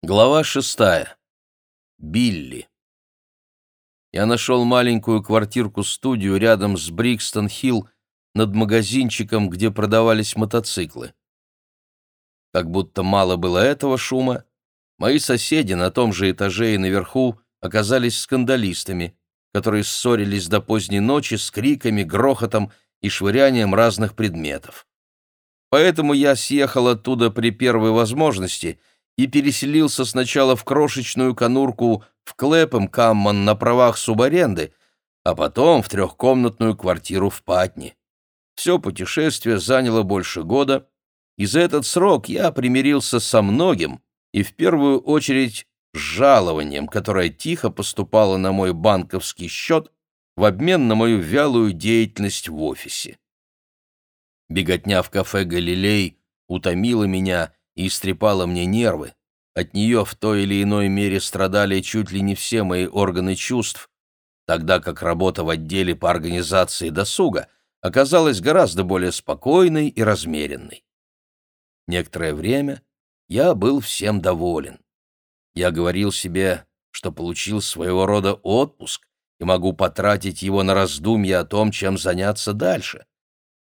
Глава шестая. Билли. Я нашел маленькую квартирку-студию рядом с Брикстон-Хилл над магазинчиком, где продавались мотоциклы. Как будто мало было этого шума, мои соседи на том же этаже и наверху оказались скандалистами, которые ссорились до поздней ночи с криками, грохотом и швырянием разных предметов. Поэтому я съехал оттуда при первой возможности — и переселился сначала в крошечную конурку в Клэпом Камман на правах субаренды, а потом в трехкомнатную квартиру в Патни. Все путешествие заняло больше года, и за этот срок я примирился со многим, и в первую очередь с жалованием, которое тихо поступало на мой банковский счет в обмен на мою вялую деятельность в офисе. Беготня в кафе «Галилей» утомила меня и истрепала мне нервы. От нее в той или иной мере страдали чуть ли не все мои органы чувств, тогда как работа в отделе по организации досуга оказалась гораздо более спокойной и размеренной. Некоторое время я был всем доволен. Я говорил себе, что получил своего рода отпуск и могу потратить его на раздумья о том, чем заняться дальше.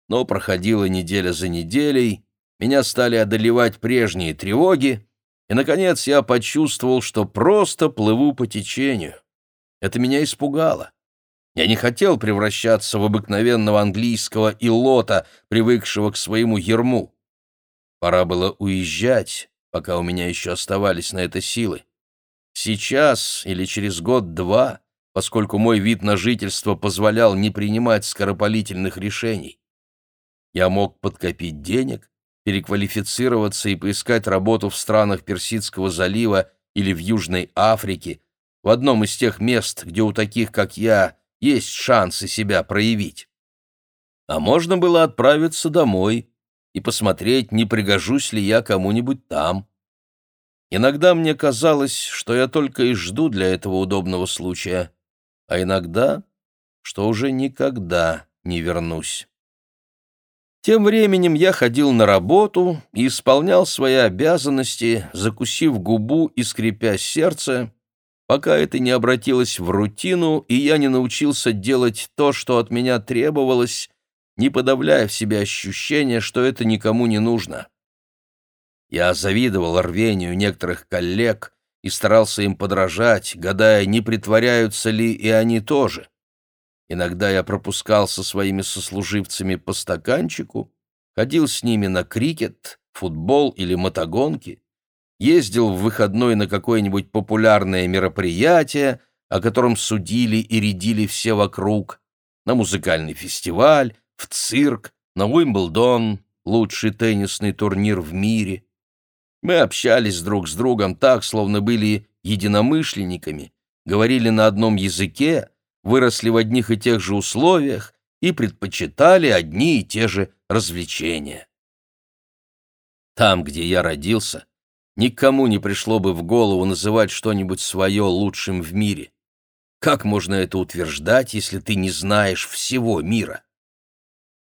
Но проходила неделя за неделей, меня стали одолевать прежние тревоги, и, наконец, я почувствовал, что просто плыву по течению. Это меня испугало. Я не хотел превращаться в обыкновенного английского илота, привыкшего к своему ерму. Пора было уезжать, пока у меня еще оставались на это силы. Сейчас или через год-два, поскольку мой вид на жительство позволял не принимать скоропалительных решений. Я мог подкопить денег, переквалифицироваться и поискать работу в странах Персидского залива или в Южной Африке, в одном из тех мест, где у таких, как я, есть шансы себя проявить. А можно было отправиться домой и посмотреть, не пригожусь ли я кому-нибудь там. Иногда мне казалось, что я только и жду для этого удобного случая, а иногда, что уже никогда не вернусь. Тем временем я ходил на работу и исполнял свои обязанности, закусив губу и скрипя сердце, пока это не обратилось в рутину, и я не научился делать то, что от меня требовалось, не подавляя в себе ощущение, что это никому не нужно. Я завидовал рвению некоторых коллег и старался им подражать, гадая, не притворяются ли и они тоже. Иногда я пропускал со своими сослуживцами по стаканчику, ходил с ними на крикет, футбол или мотогонки, ездил в выходной на какое-нибудь популярное мероприятие, о котором судили и рядили все вокруг, на музыкальный фестиваль, в цирк, на Уимблдон, лучший теннисный турнир в мире. Мы общались друг с другом так, словно были единомышленниками, говорили на одном языке, выросли в одних и тех же условиях и предпочитали одни и те же развлечения. Там, где я родился, никому не пришло бы в голову называть что-нибудь свое лучшим в мире. Как можно это утверждать, если ты не знаешь всего мира?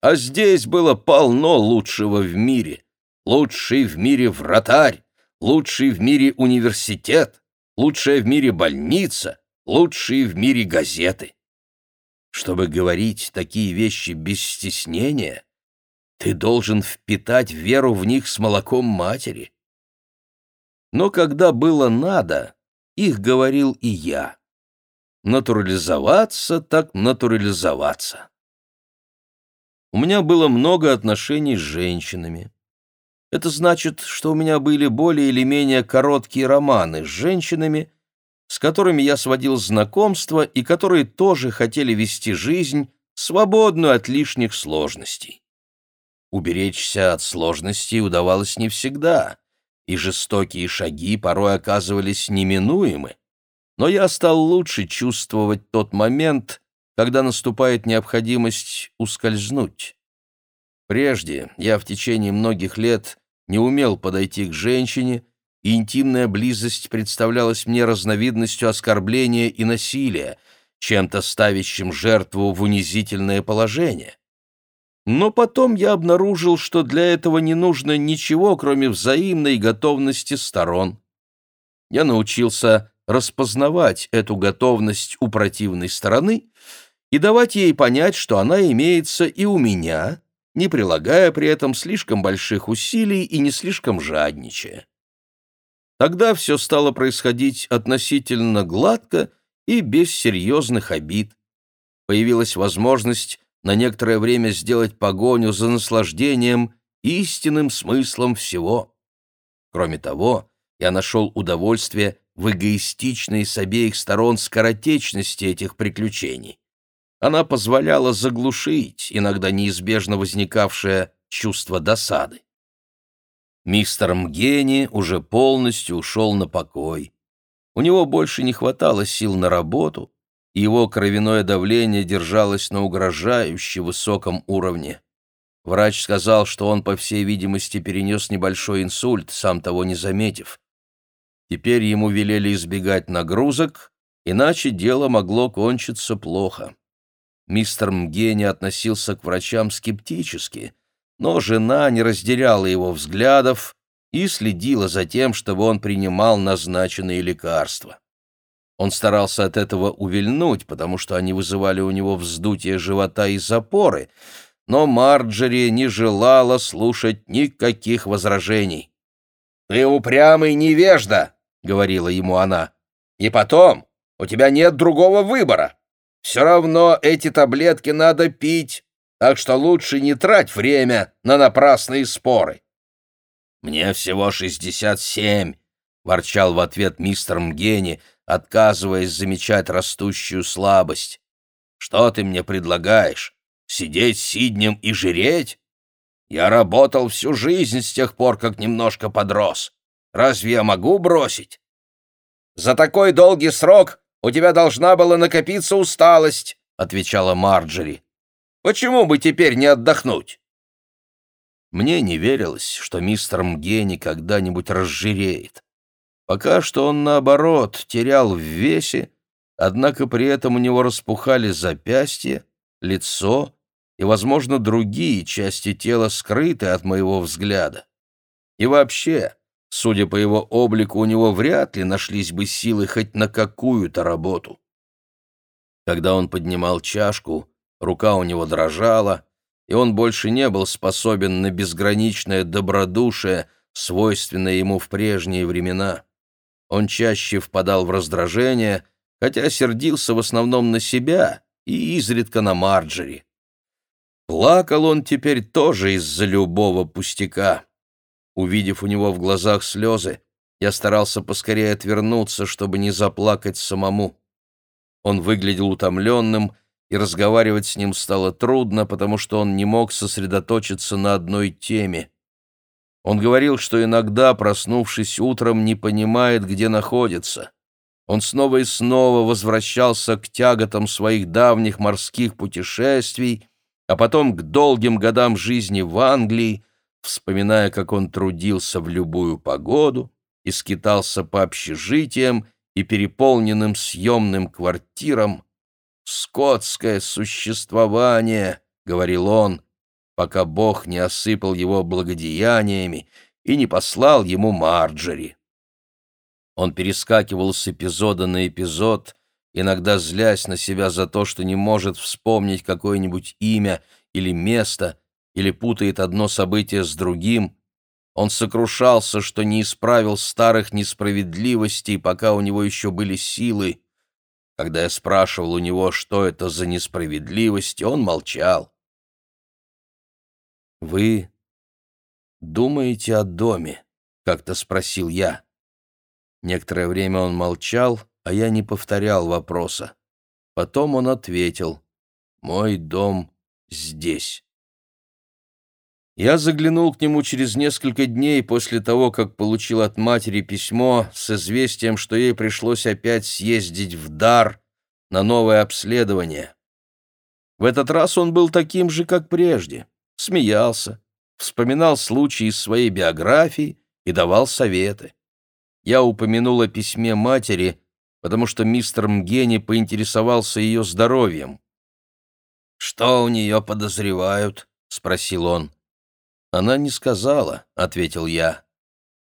А здесь было полно лучшего в мире. Лучший в мире вратарь, лучший в мире университет, лучшая в мире больница, лучшие в мире газеты. Чтобы говорить такие вещи без стеснения, ты должен впитать веру в них с молоком матери. Но когда было надо, их говорил и я. Натурализоваться так натурализоваться. У меня было много отношений с женщинами. Это значит, что у меня были более или менее короткие романы с женщинами, с которыми я сводил знакомства и которые тоже хотели вести жизнь, свободную от лишних сложностей. Уберечься от сложностей удавалось не всегда, и жестокие шаги порой оказывались неминуемы, но я стал лучше чувствовать тот момент, когда наступает необходимость ускользнуть. Прежде я в течение многих лет не умел подойти к женщине, и интимная близость представлялась мне разновидностью оскорбления и насилия, чем-то ставящим жертву в унизительное положение. Но потом я обнаружил, что для этого не нужно ничего, кроме взаимной готовности сторон. я научился распознавать эту готовность у противной стороны и давать ей понять, что она имеется и у меня, не прилагая при этом слишком больших усилий и не слишком жадничая. Тогда все стало происходить относительно гладко и без серьезных обид. Появилась возможность на некоторое время сделать погоню за наслаждением истинным смыслом всего. Кроме того, я нашел удовольствие в эгоистичной с обеих сторон скоротечности этих приключений. Она позволяла заглушить иногда неизбежно возникавшее чувство досады. Мистер Мгени уже полностью ушел на покой. У него больше не хватало сил на работу, и его кровяное давление держалось на угрожающе высоком уровне. Врач сказал, что он, по всей видимости, перенес небольшой инсульт, сам того не заметив. Теперь ему велели избегать нагрузок, иначе дело могло кончиться плохо. Мистер Мгени относился к врачам скептически — но жена не разделяла его взглядов и следила за тем, чтобы он принимал назначенные лекарства. Он старался от этого увильнуть, потому что они вызывали у него вздутие живота и запоры, но Марджери не желала слушать никаких возражений. «Ты упрямый невежда», — говорила ему она. «И потом, у тебя нет другого выбора. Все равно эти таблетки надо пить, так что лучше не трать время на напрасные споры. «Мне всего шестьдесят семь», — ворчал в ответ мистер Мгени, отказываясь замечать растущую слабость. «Что ты мне предлагаешь? Сидеть сиднем и жиреть? Я работал всю жизнь с тех пор, как немножко подрос. Разве я могу бросить? За такой долгий срок у тебя должна была накопиться усталость», — отвечала Марджери. Почему бы теперь не отдохнуть?» Мне не верилось, что мистер Мгени когда-нибудь разжиреет. Пока что он, наоборот, терял в весе, однако при этом у него распухали запястья, лицо и, возможно, другие части тела скрыты от моего взгляда. И вообще, судя по его облику, у него вряд ли нашлись бы силы хоть на какую-то работу. Когда он поднимал чашку, рука у него дрожала, и он больше не был способен на безграничное добродушие, свойственное ему в прежние времена. Он чаще впадал в раздражение, хотя сердился в основном на себя и изредка на Марджери. Плакал он теперь тоже из-за любого пустяка. Увидев у него в глазах слезы, я старался поскорее отвернуться, чтобы не заплакать самому. Он выглядел утомленным и разговаривать с ним стало трудно, потому что он не мог сосредоточиться на одной теме. Он говорил, что иногда, проснувшись утром, не понимает, где находится. Он снова и снова возвращался к тяготам своих давних морских путешествий, а потом к долгим годам жизни в Англии, вспоминая, как он трудился в любую погоду и скитался по общежитиям и переполненным съемным квартирам, скотское существование», — говорил он, пока Бог не осыпал его благодеяниями и не послал ему Марджери. Он перескакивал с эпизода на эпизод, иногда злясь на себя за то, что не может вспомнить какое-нибудь имя или место, или путает одно событие с другим. Он сокрушался, что не исправил старых несправедливостей, пока у него еще были силы, когда я спрашивал у него, что это за несправедливость, он молчал. «Вы думаете о доме?» — как-то спросил я. Некоторое время он молчал, а я не повторял вопроса. Потом он ответил, «Мой дом здесь». Я заглянул к нему через несколько дней после того, как получил от матери письмо с известием, что ей пришлось опять съездить в дар на новое обследование. В этот раз он был таким же, как прежде, смеялся, вспоминал случаи из своей биографии и давал советы. Я упомянул о письме матери, потому что мистер Мгени поинтересовался ее здоровьем. «Что у нее подозревают?» — спросил он. «Она не сказала», — ответил я.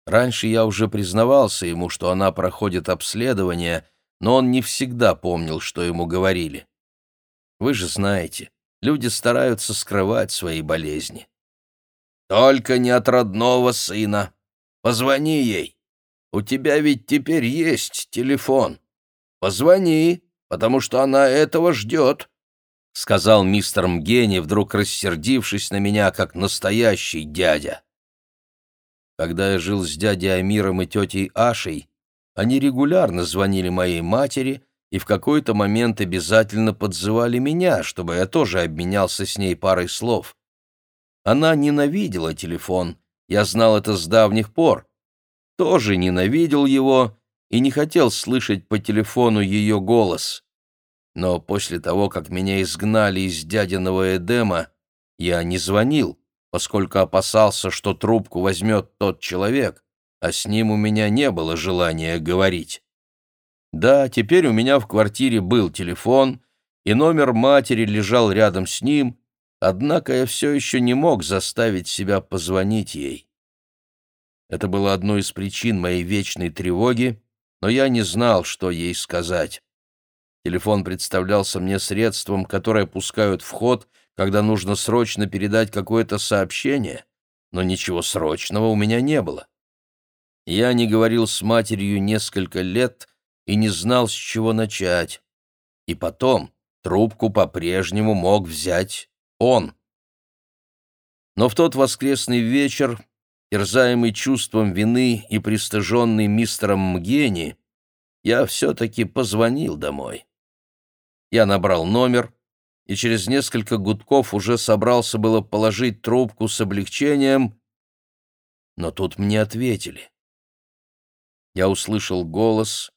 Раньше я уже признавался ему, что она проходит обследование, но он не всегда помнил, что ему говорили. Вы же знаете, люди стараются скрывать свои болезни. «Только не от родного сына. Позвони ей. У тебя ведь теперь есть телефон. Позвони, потому что она этого ждет», — сказал мистер Мгени, вдруг рассердившись на меня, как настоящий дядя. Когда я жил с дядей Амиром и тетей Ашей, они регулярно звонили моей матери и в какой-то момент обязательно подзывали меня, чтобы я тоже обменялся с ней парой слов. Она ненавидела телефон, я знал это с давних пор. Тоже ненавидел его и не хотел слышать по телефону ее голос. Но после того, как меня изгнали из дядиного Эдема, я не звонил поскольку опасался, что трубку возьмет тот человек, а с ним у меня не было желания говорить. Да, теперь у меня в квартире был телефон, и номер матери лежал рядом с ним, однако я все еще не мог заставить себя позвонить ей. Это было одной из причин моей вечной тревоги, но я не знал, что ей сказать. Телефон представлялся мне средством, которое пускают в ход, когда нужно срочно передать какое-то сообщение, но ничего срочного у меня не было. Я не говорил с матерью несколько лет и не знал, с чего начать. И потом трубку по-прежнему мог взять он. Но в тот воскресный вечер, терзаемый чувством вины и пристыженный мистером Мгени, я все-таки позвонил домой. Я набрал номер, и через несколько гудков уже собрался было положить трубку с облегчением, но тут мне ответили. Я услышал голос,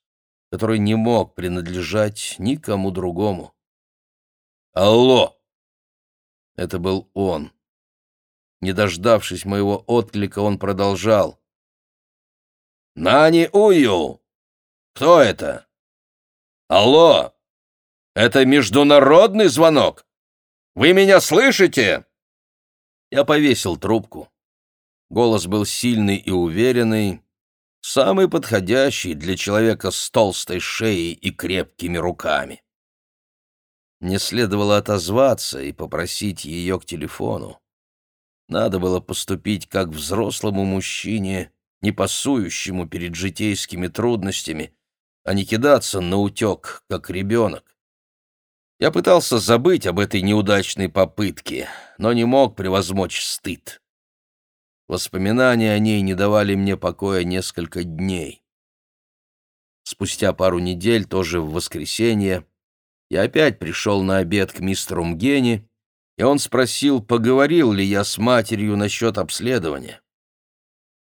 который не мог принадлежать никому другому. «Алло!» Это был он. Не дождавшись моего отклика, он продолжал. «Нани Ую! Кто это? Алло! Это международный звонок! Вы меня слышите?» Я повесил трубку. Голос был сильный и уверенный, самый подходящий для человека с толстой шеей и крепкими руками. Мне следовало отозваться и попросить ее к телефону. Надо было поступить как взрослому мужчине, не пасующему перед житейскими трудностями, а не кидаться на утек, как ребенок. Я пытался забыть об этой неудачной попытке, но не мог превозмочь стыд. Воспоминания о ней не давали мне покоя несколько дней. Спустя пару недель, тоже в воскресенье, я опять пришел на обед к мистеру Мгени, и он спросил, поговорил ли я с матерью насчет обследования.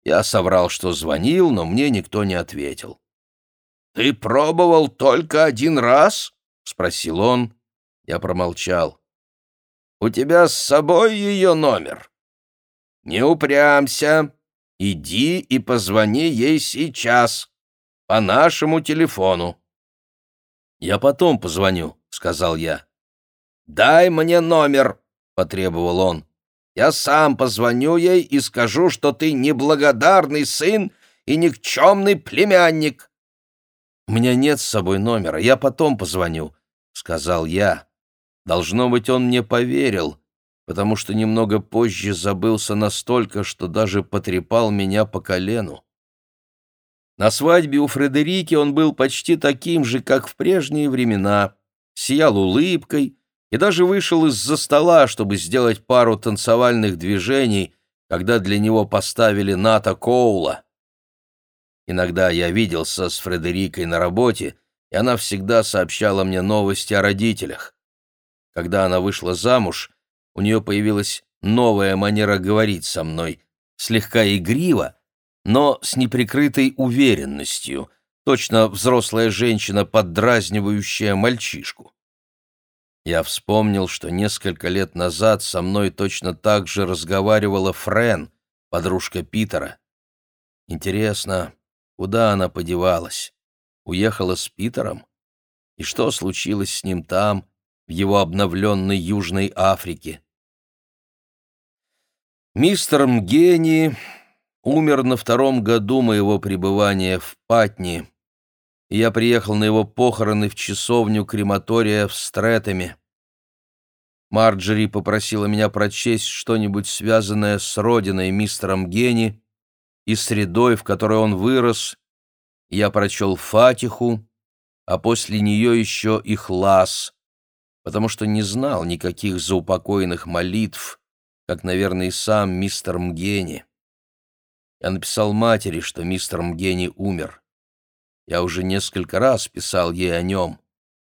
Я соврал, что звонил, но мне никто не ответил. «Ты пробовал только один раз?» — спросил он, я промолчал. «У тебя с собой ее номер?» «Не упрямся. Иди и позвони ей сейчас. По нашему телефону». «Я потом позвоню», — сказал я. «Дай мне номер», — потребовал он. «Я сам позвоню ей и скажу, что ты неблагодарный сын и никчемный племянник». «У меня нет с собой номера, я потом позвоню», — сказал я. Должно быть, он мне поверил, потому что немного позже забылся настолько, что даже потрепал меня по колену. На свадьбе у Фредерики он был почти таким же, как в прежние времена, сиял улыбкой и даже вышел из-за стола, чтобы сделать пару танцевальных движений, когда для него поставили Ната Коула. Иногда я виделся с Фредерикой на работе, и она всегда сообщала мне новости о родителях. Когда она вышла замуж, у нее появилась новая манера говорить со мной, слегка игриво, но с неприкрытой уверенностью, точно взрослая женщина, поддразнивающая мальчишку. Я вспомнил, что несколько лет назад со мной точно так же разговаривала Френ, подружка Питера. Интересно, куда она подевалась? Уехала с Питером? И что случилось с ним там, в его обновленной Южной Африке. Мистер Мгени умер на втором году моего пребывания в Патни, я приехал на его похороны в часовню крематория в Стрэтэме. Марджери попросила меня прочесть что-нибудь связанное с родиной мистером Генни и средой, в которой он вырос. Я прочел Фатиху, а после нее еще и Хлас, потому что не знал никаких заупокойных молитв, как, наверное, и сам мистер Мгени. Я написал матери, что мистер Мгени умер. Я уже несколько раз писал ей о нем,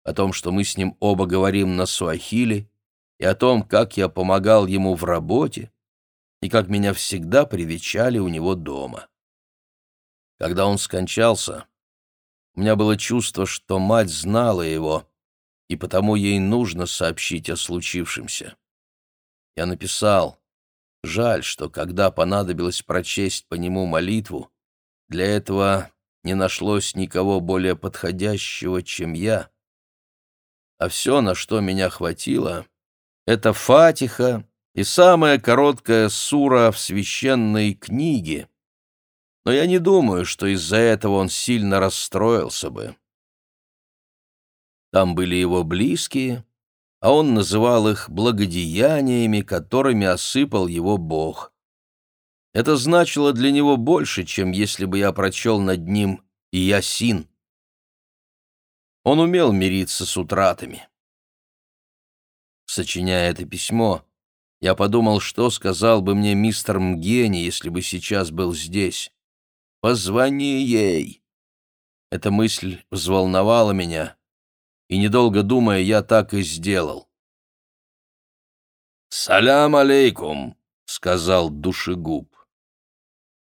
о том, что мы с ним оба говорим на суахили, и о том, как я помогал ему в работе, и как меня всегда привечали у него дома. Когда он скончался, у меня было чувство, что мать знала его, и потому ей нужно сообщить о случившемся. Я написал, жаль, что когда понадобилось прочесть по нему молитву, для этого не нашлось никого более подходящего, чем я. А все, на что меня хватило, — это Фатиха и самая короткая сура в священной книге. Но я не думаю, что из-за этого он сильно расстроился бы. Там были его близкие, а он называл их благодеяниями, которыми осыпал его Бог. Это значило для него больше, чем если бы я прочел над ним «Ясин». Он умел мириться с утратами. Сочиняя это письмо, я подумал, что сказал бы мне мистер Мгени, если бы сейчас был здесь. «Позвони ей!» Эта мысль взволновала меня, и, недолго думая, я так и сделал. «Салям алейкум!» — сказал душегуб.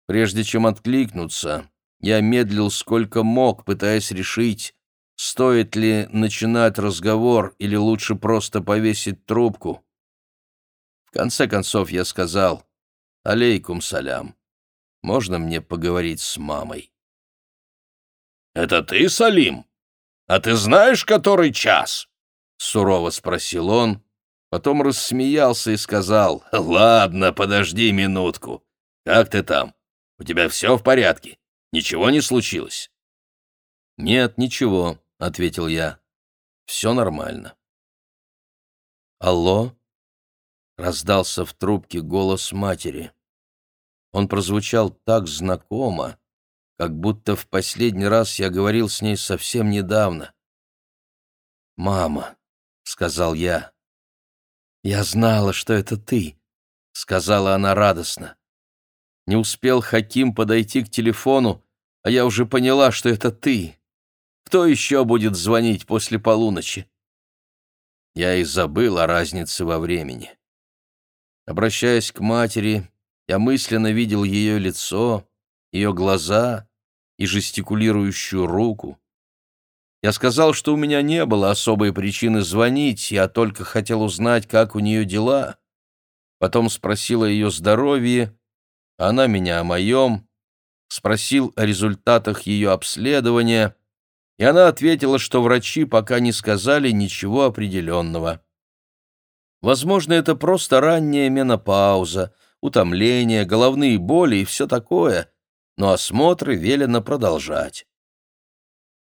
Прежде чем откликнуться, я медлил сколько мог, пытаясь решить, стоит ли начинать разговор или лучше просто повесить трубку. В конце концов я сказал «Алейкум салям. Можно мне поговорить с мамой?» «Это ты, Салим?» «А ты знаешь, который час?» — сурово спросил он, потом рассмеялся и сказал, «Ладно, подожди минутку. Как ты там? У тебя все в порядке? Ничего не случилось?» «Нет, ничего», — ответил я. «Все нормально». «Алло?» — раздался в трубке голос матери. Он прозвучал так знакомо, как будто в последний раз я говорил с ней совсем недавно. «Мама», — сказал я. «Я знала, что это ты», — сказала она радостно. Не успел Хаким подойти к телефону, а я уже поняла, что это ты. Кто еще будет звонить после полуночи? Я и забыл о разнице во времени. Обращаясь к матери, я мысленно видел ее лицо, ее глаза и жестикулирующую руку. Я сказал, что у меня не было особой причины звонить, я только хотел узнать, как у нее дела. Потом спросил о ее здоровье, она меня о моем, спросил о результатах ее обследования, и она ответила, что врачи пока не сказали ничего определенного. Возможно, это просто ранняя менопауза, утомление, головные боли и все такое, но осмотры велено продолжать.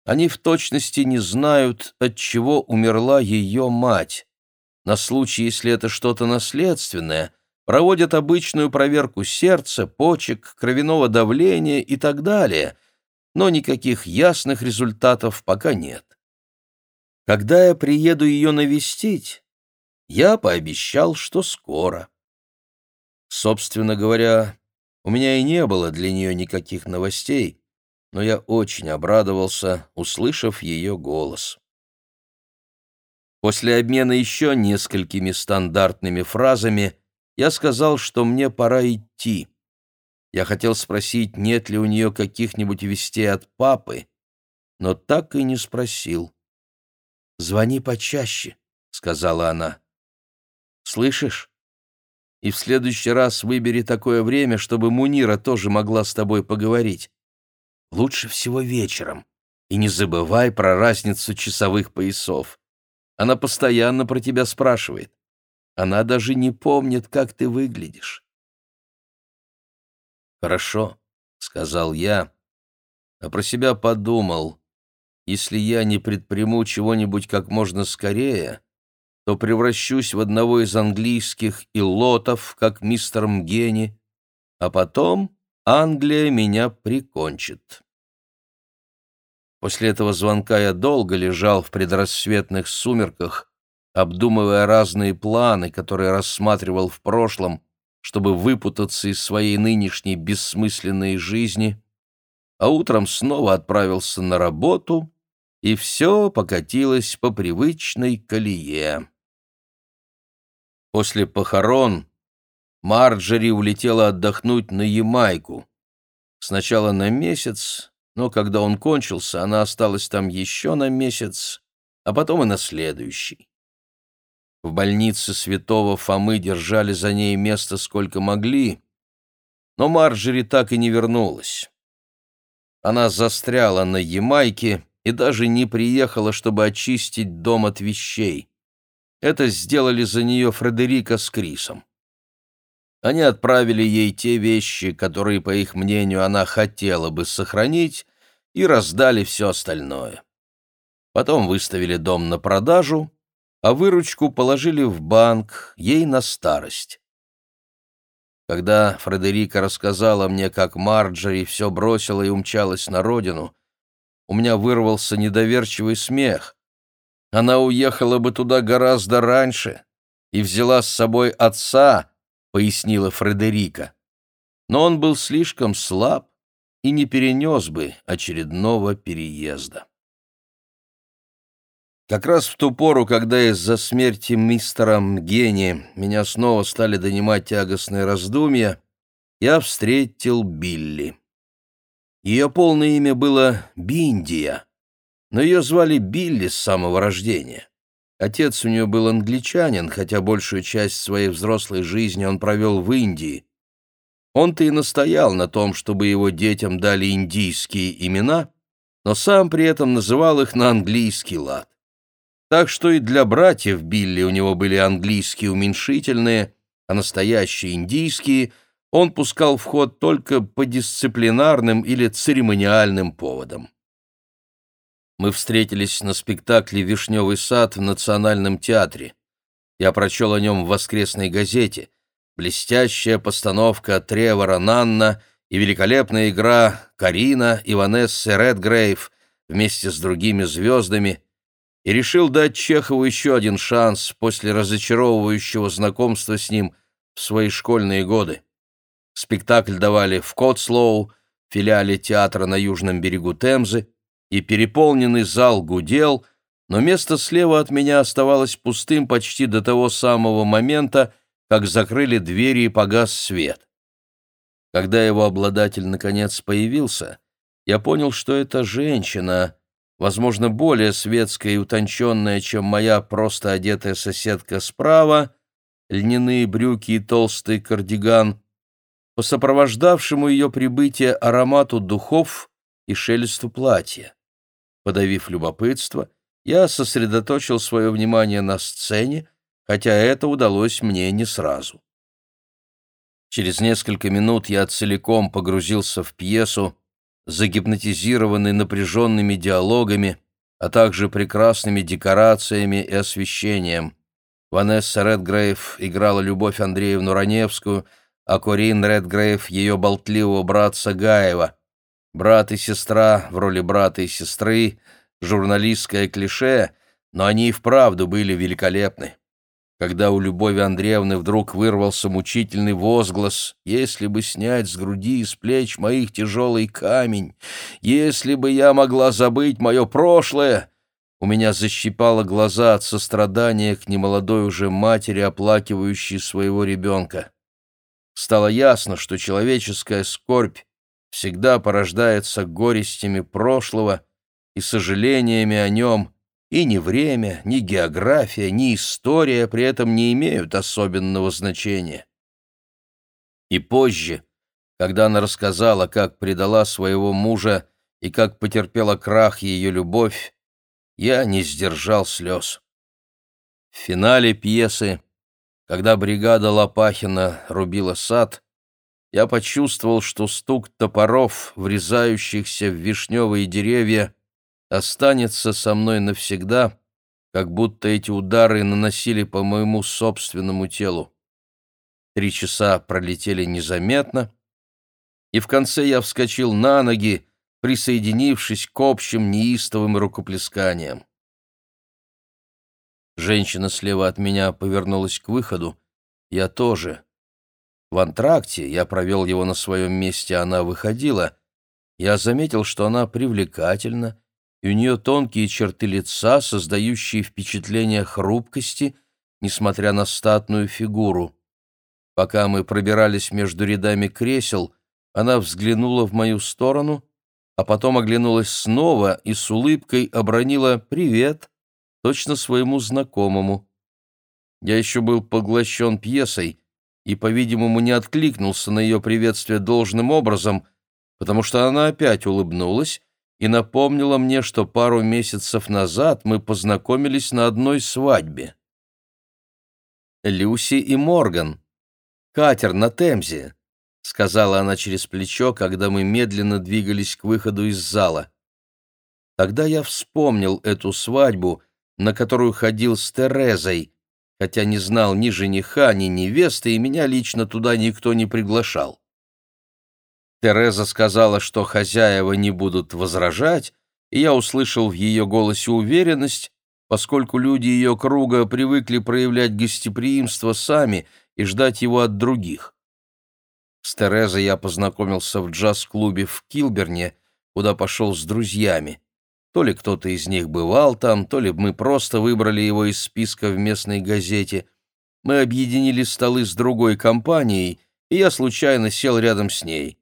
Они в точности не знают, от чего умерла ее мать. На случай, если это что-то наследственное, проводят обычную проверку сердца, почек, кровяного давления и так далее, но никаких ясных результатов пока нет. Когда я приеду ее навестить, я пообещал, что скоро. Собственно говоря, у меня и не было для нее никаких новостей, но я очень обрадовался, услышав ее голос. После обмена еще несколькими стандартными фразами я сказал, что мне пора идти. Я хотел спросить, нет ли у нее каких-нибудь вестей от папы, но так и не спросил. «Звони почаще», — сказала она. «Слышишь? И в следующий раз выбери такое время, чтобы Мунира тоже могла с тобой поговорить. Лучше всего вечером. И не забывай про разницу часовых поясов. Она постоянно про тебя спрашивает. Она даже не помнит, как ты выглядишь. «Хорошо», — сказал я, а про себя подумал, если я не предприму чего-нибудь как можно скорее, то превращусь в одного из английских илотов, как мистер Мгени, а потом Англия меня прикончит. После этого звонка я долго лежал в предрассветных сумерках, обдумывая разные планы, которые рассматривал в прошлом, чтобы выпутаться из своей нынешней бессмысленной жизни, а утром снова отправился на работу, и все покатилось по привычной колее. После похорон Марджери улетела отдохнуть на Ямайку. Сначала на месяц, но когда он кончился, она осталась там еще на месяц, а потом и на следующий. В больнице святого Фомы держали за ней место сколько могли, но Марджери так и не вернулась. Она застряла на Ямайке и даже не приехала, чтобы очистить дом от вещей. Это сделали за нее Фредерика с Крисом. Они отправили ей те вещи, которые, по их мнению, она хотела бы сохранить, и раздали все остальное. Потом выставили дом на продажу, а выручку положили в банк ей на старость. Когда Фредерика рассказала мне, как Марджери все бросила и умчалась на родину, у меня вырвался недоверчивый смех. Она уехала бы туда гораздо раньше и взяла с собой отца, пояснила Фредерика. Но он был слишком слаб, и не перенес бы очередного переезда. Как раз в ту пору, когда из-за смерти мистера Мгени меня снова стали донимать тягостные раздумья, я встретил Билли. Ее полное имя было Биндия, но ее звали Билли с самого рождения. Отец у нее был англичанин, хотя большую часть своей взрослой жизни он провел в Индии, он-то и настоял на том, чтобы его детям дали индийские имена, но сам при этом называл их на английский лад. Так что и для братьев Билли у него были английские уменьшительные, а настоящие индийские он пускал в ход только по дисциплинарным или церемониальным поводам. Мы встретились на спектакле «Вишневый сад» в Национальном театре. Я прочел о нем в воскресной газете — блестящая постановка Тревора Нанна и великолепная игра Карина и Ванессы Редгрейв вместе с другими звездами, и решил дать Чехову еще один шанс после разочаровывающего знакомства с ним в свои школьные годы. Спектакль давали в Котслоу, филиале театра на южном берегу Темзы, и переполненный зал гудел, но место слева от меня оставалось пустым почти до того самого момента, как закрыли двери и погас свет. Когда его обладатель наконец появился, я понял, что это женщина, возможно, более светская и утонченная, чем моя просто одетая соседка справа, льняные брюки и толстый кардиган, по сопровождавшему ее прибытие аромату духов и шелесту платья. Подавив любопытство, я сосредоточил свое внимание на сцене, хотя это удалось мне не сразу. Через несколько минут я целиком погрузился в пьесу, загипнотизированный напряженными диалогами, а также прекрасными декорациями и освещением. Ванесса Редгрейв играла Любовь Андреевну Раневскую, а Корин Редгрейв — ее болтливого братца Гаева. Брат и сестра в роли брата и сестры, журналистское клише, но они и вправду были великолепны когда у Любови Андреевны вдруг вырвался мучительный возглас «Если бы снять с груди и с плеч моих тяжелый камень, если бы я могла забыть мое прошлое!» У меня защипало глаза от сострадания к немолодой уже матери, оплакивающей своего ребенка. Стало ясно, что человеческая скорбь всегда порождается горестями прошлого и сожалениями о нем — и ни время, ни география, ни история при этом не имеют особенного значения. И позже, когда она рассказала, как предала своего мужа и как потерпела крах ее любовь, я не сдержал слез. В финале пьесы, когда бригада Лопахина рубила сад, я почувствовал, что стук топоров, врезающихся в вишневые деревья, останется со мной навсегда, как будто эти удары наносили по моему собственному телу. Три часа пролетели незаметно, и в конце я вскочил на ноги, присоединившись к общим неистовым рукоплесканиям. Женщина слева от меня повернулась к выходу, я тоже. В антракте, я провел его на своем месте, она выходила, я заметил, что она привлекательна, и у нее тонкие черты лица, создающие впечатление хрупкости, несмотря на статную фигуру. Пока мы пробирались между рядами кресел, она взглянула в мою сторону, а потом оглянулась снова и с улыбкой обронила «Привет», точно своему знакомому. Я еще был поглощен пьесой и, по-видимому, не откликнулся на ее приветствие должным образом, потому что она опять улыбнулась и напомнила мне, что пару месяцев назад мы познакомились на одной свадьбе. «Люси и Морган. Катер на Темзе», — сказала она через плечо, когда мы медленно двигались к выходу из зала. Тогда я вспомнил эту свадьбу, на которую ходил с Терезой, хотя не знал ни жениха, ни невесты, и меня лично туда никто не приглашал. Тереза сказала, что хозяева не будут возражать, и я услышал в ее голосе уверенность, поскольку люди ее круга привыкли проявлять гостеприимство сами и ждать его от других. С Терезой я познакомился в джаз-клубе в Килберне, куда пошел с друзьями. То ли кто-то из них бывал там, то ли мы просто выбрали его из списка в местной газете. Мы объединили столы с другой компанией, и я случайно сел рядом с ней.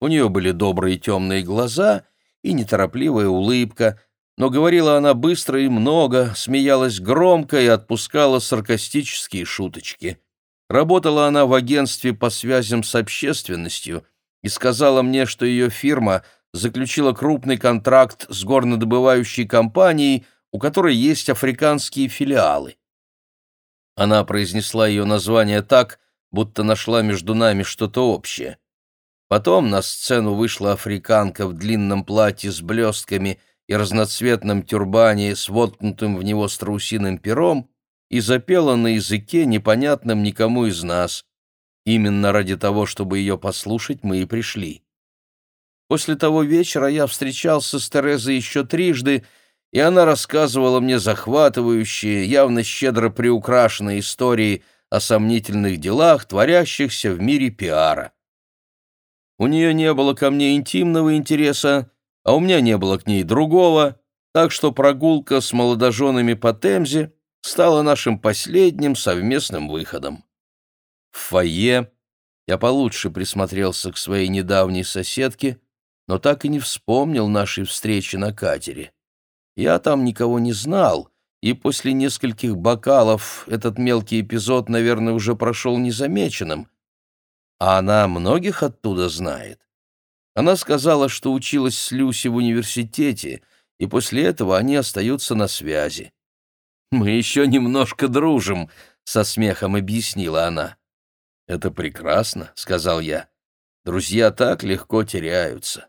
У нее были добрые темные глаза и неторопливая улыбка, но говорила она быстро и много, смеялась громко и отпускала саркастические шуточки. Работала она в агентстве по связям с общественностью и сказала мне, что ее фирма заключила крупный контракт с горнодобывающей компанией, у которой есть африканские филиалы. Она произнесла ее название так, будто нашла между нами что-то общее. Потом на сцену вышла африканка в длинном платье с блестками и разноцветном тюрбане с воткнутым в него страусиным пером и запела на языке, непонятном никому из нас. Именно ради того, чтобы ее послушать, мы и пришли. После того вечера я встречался с Терезой еще трижды, и она рассказывала мне захватывающие, явно щедро приукрашенные истории о сомнительных делах, творящихся в мире пиара. У нее не было ко мне интимного интереса, а у меня не было к ней другого, так что прогулка с молодоженами по Темзе стала нашим последним совместным выходом. В фойе я получше присмотрелся к своей недавней соседке, но так и не вспомнил нашей встречи на катере. Я там никого не знал, и после нескольких бокалов этот мелкий эпизод, наверное, уже прошел незамеченным. А она многих оттуда знает. Она сказала, что училась с Люси в университете, и после этого они остаются на связи. «Мы еще немножко дружим», — со смехом объяснила она. «Это прекрасно», — сказал я. «Друзья так легко теряются».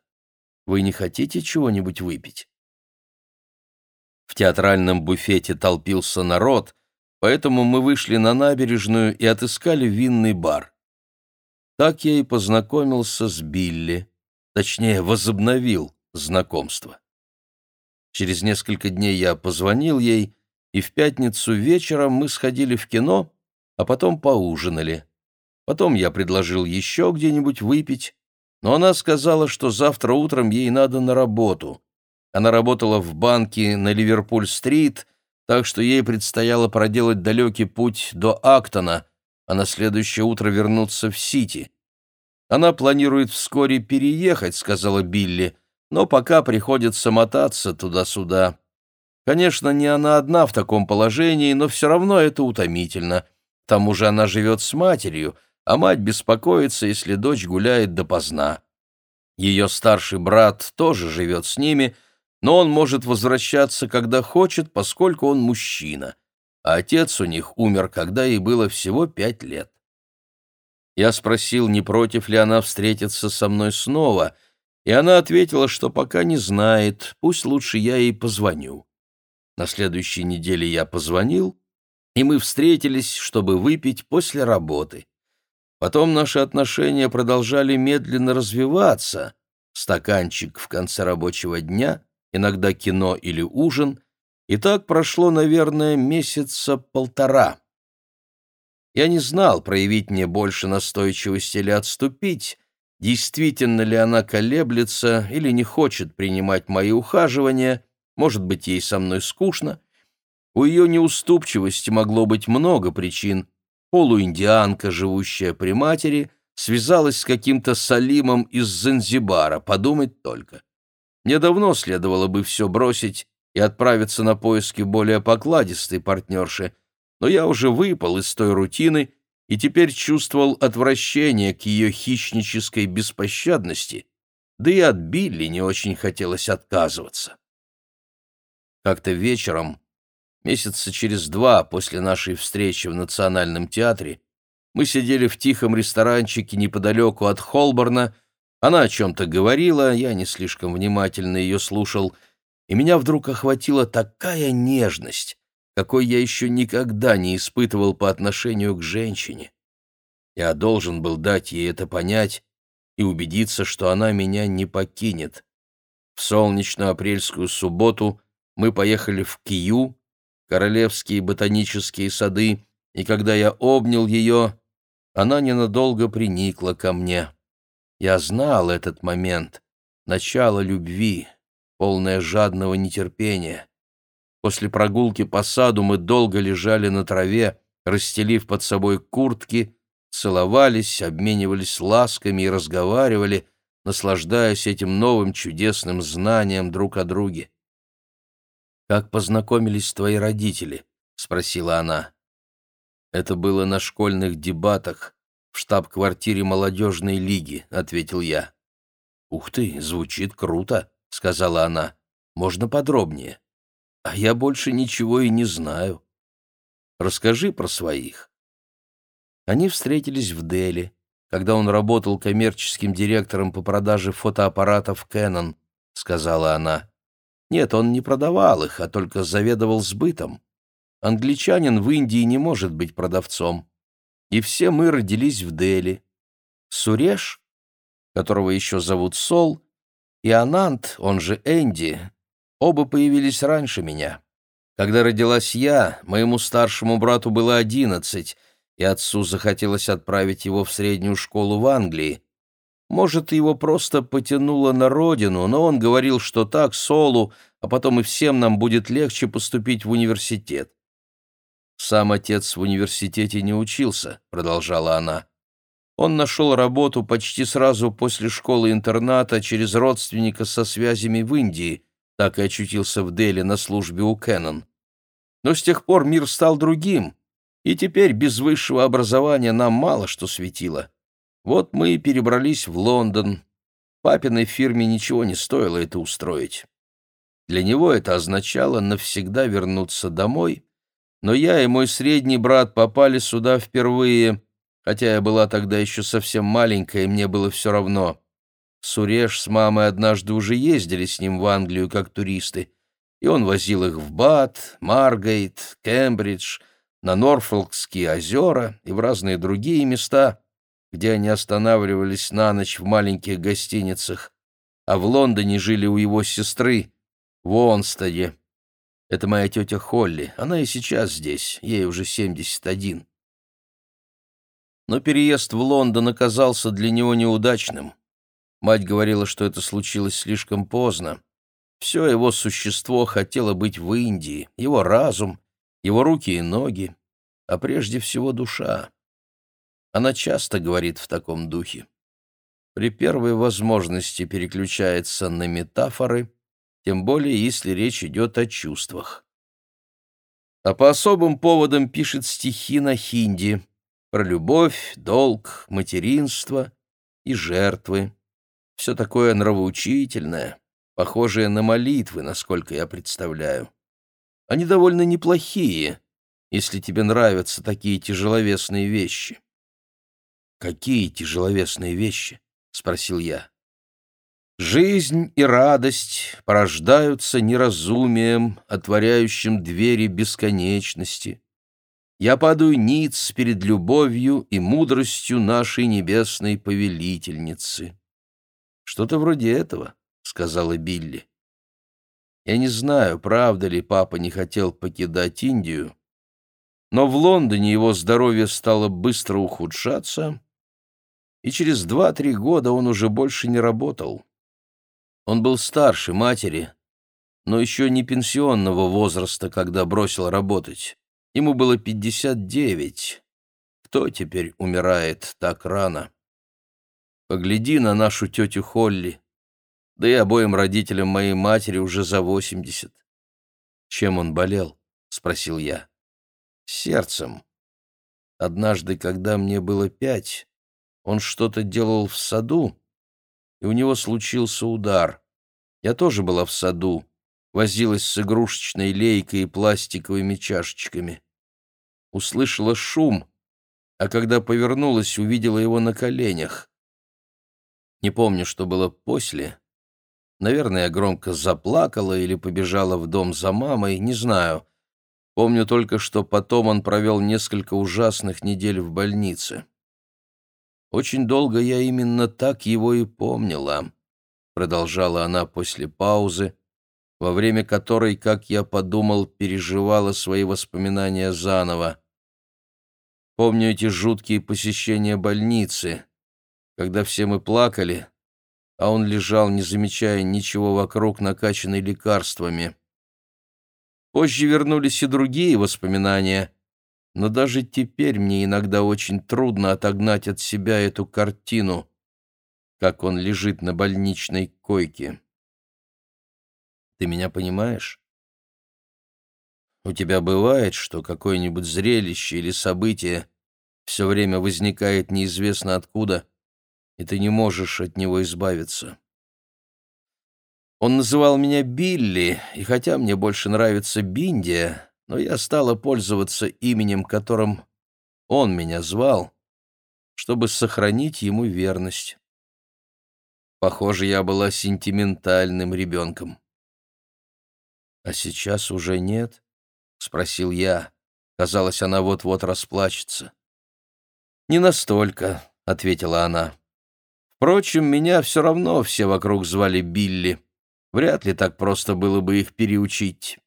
Вы не хотите чего-нибудь выпить?» В театральном буфете толпился народ, поэтому мы вышли на набережную и отыскали винный бар. Так я и познакомился с Билли, точнее, возобновил знакомство. Через несколько дней я позвонил ей, и в пятницу вечером мы сходили в кино, а потом поужинали. Потом я предложил еще где-нибудь выпить, но она сказала, что завтра утром ей надо на работу. Она работала в банке на Ливерпуль-стрит, так что ей предстояло проделать далекий путь до Актона, а на следующее утро вернуться в Сити. «Она планирует вскоре переехать», — сказала Билли, «но пока приходится мотаться туда-сюда. Конечно, не она одна в таком положении, но все равно это утомительно. К тому же она живет с матерью — а мать беспокоится, если дочь гуляет допоздна. Ее старший брат тоже живет с ними, но он может возвращаться, когда хочет, поскольку он мужчина, а отец у них умер, когда ей было всего пять лет. Я спросил, не против ли она встретиться со мной снова, и она ответила, что пока не знает, пусть лучше я ей позвоню. На следующей неделе я позвонил, и мы встретились, чтобы выпить после работы. Потом наши отношения продолжали медленно развиваться. Стаканчик в конце рабочего дня, иногда кино или ужин. И так прошло, наверное, месяца полтора. Я не знал, проявить мне больше настойчивости или отступить, действительно ли она колеблется или не хочет принимать мои ухаживания, может быть, ей со мной скучно. У ее неуступчивости могло быть много причин, полуиндианка, живущая при матери, связалась с каким-то Салимом из Занзибара, подумать только. Мне давно следовало бы все бросить и отправиться на поиски более покладистой партнерши, но я уже выпал из той рутины и теперь чувствовал отвращение к ее хищнической беспощадности, да и от Билли не очень хотелось отказываться. Как-то вечером Месяца через два после нашей встречи в Национальном театре мы сидели в тихом ресторанчике неподалеку от Холборна, она о чем-то говорила, я не слишком внимательно ее слушал, и меня вдруг охватила такая нежность, какой я еще никогда не испытывал по отношению к женщине. Я должен был дать ей это понять и убедиться, что она меня не покинет. В солнечную апрельскую субботу мы поехали в Кию, королевские ботанические сады, и когда я обнял ее, она ненадолго приникла ко мне. Я знал этот момент, начало любви, полное жадного нетерпения. После прогулки по саду мы долго лежали на траве, расстелив под собой куртки, целовались, обменивались ласками и разговаривали, наслаждаясь этим новым чудесным знанием друг о друге. «Как познакомились твои родители?» — спросила она. «Это было на школьных дебатах в штаб-квартире молодежной лиги», — ответил я. «Ух ты, звучит круто», — сказала она. «Можно подробнее?» «А я больше ничего и не знаю. Расскажи про своих». Они встретились в Дели, когда он работал коммерческим директором по продаже фотоаппаратов Canon, — сказала она. Нет, он не продавал их, а только заведовал сбытом. Англичанин в Индии не может быть продавцом. И все мы родились в Дели. Суреш, которого еще зовут Сол, и Анант, он же Энди, оба появились раньше меня. Когда родилась я, моему старшему брату было одиннадцать, и отцу захотелось отправить его в среднюю школу в Англии, может, его просто потянуло на родину, но он говорил, что так Солу, а потом и всем нам будет легче поступить в университет. «Сам отец в университете не учился», — продолжала она. Он нашел работу почти сразу после школы-интерната через родственника со связями в Индии, так и очутился в Дели на службе у Кеннон. Но с тех пор мир стал другим, и теперь без высшего образования нам мало что светило. Вот мы и перебрались в Лондон. Папиной фирме ничего не стоило это устроить. Для него это означало навсегда вернуться домой, но я и мой средний брат попали сюда впервые, хотя я была тогда еще совсем маленькая, и мне было все равно. Суреш с мамой однажды уже ездили с ним в Англию как туристы, и он возил их в Бат, Маргейт, Кембридж, на Норфолкские озера и в разные другие места, где они останавливались на ночь в маленьких гостиницах, а в Лондоне жили у его сестры в Онстаде. Это моя тетя Холли, она и сейчас здесь, ей уже 71. Но переезд в Лондон оказался для него неудачным. Мать говорила, что это случилось слишком поздно. Все его существо хотело быть в Индии, его разум, его руки и ноги, а прежде всего душа. Она часто говорит в таком духе. При первой возможности переключается на метафоры, тем более если речь идет о чувствах. А по особым поводам пишет стихи на хинди про любовь, долг, материнство и жертвы. Все такое нравоучительное, похожее на молитвы, насколько я представляю. Они довольно неплохие, если тебе нравятся такие тяжеловесные вещи. «Какие тяжеловесные вещи?» — спросил я. «Жизнь и радость порождаются неразумием, отворяющим двери бесконечности. Я падаю ниц перед любовью и мудростью нашей небесной повелительницы». «Что-то вроде этого», — сказала Билли. Я не знаю, правда ли папа не хотел покидать Индию, но в Лондоне его здоровье стало быстро ухудшаться, и через два-три года он уже больше не работал. Он был старше матери, но еще не пенсионного возраста, когда бросил работать. Ему было 59. Кто теперь умирает так рано? Погляди на нашу тетю Холли. Да и обоим родителям моей матери уже за 80. Чем он болел? — спросил я. Сердцем. Однажды, когда мне было пять, он что-то делал в саду, и у него случился удар. Я тоже была в саду, возилась с игрушечной лейкой и пластиковыми чашечками. Услышала шум, а когда повернулась, увидела его на коленях. Не помню, что было после. Наверное, я громко заплакала или побежала в дом за мамой, не знаю. Помню только, что потом он провел несколько ужасных недель в больнице. Очень долго я именно так его и помнила, продолжала она после паузы, во время которой, как я подумал, переживала свои воспоминания заново. Помню эти жуткие посещения больницы, когда все мы плакали, а он лежал, не замечая ничего вокруг, накачанный лекарствами. Позже вернулись и другие воспоминания, но даже теперь мне иногда очень трудно отогнать от себя эту картину, как он лежит на больничной койке. Ты меня понимаешь? У тебя бывает, что какое-нибудь зрелище или событие все время возникает неизвестно откуда, и ты не можешь от него избавиться. Он называл меня Билли, и хотя мне больше нравится Биндия, но я стала пользоваться именем, которым он меня звал, чтобы сохранить ему верность. Похоже, я была сентиментальным ребенком. «А сейчас уже нет?» — спросил я. Казалось, она вот-вот расплачется. «Не настолько», — ответила она. «Впрочем, меня все равно все вокруг звали Билли. Вряд ли так просто было бы их переучить».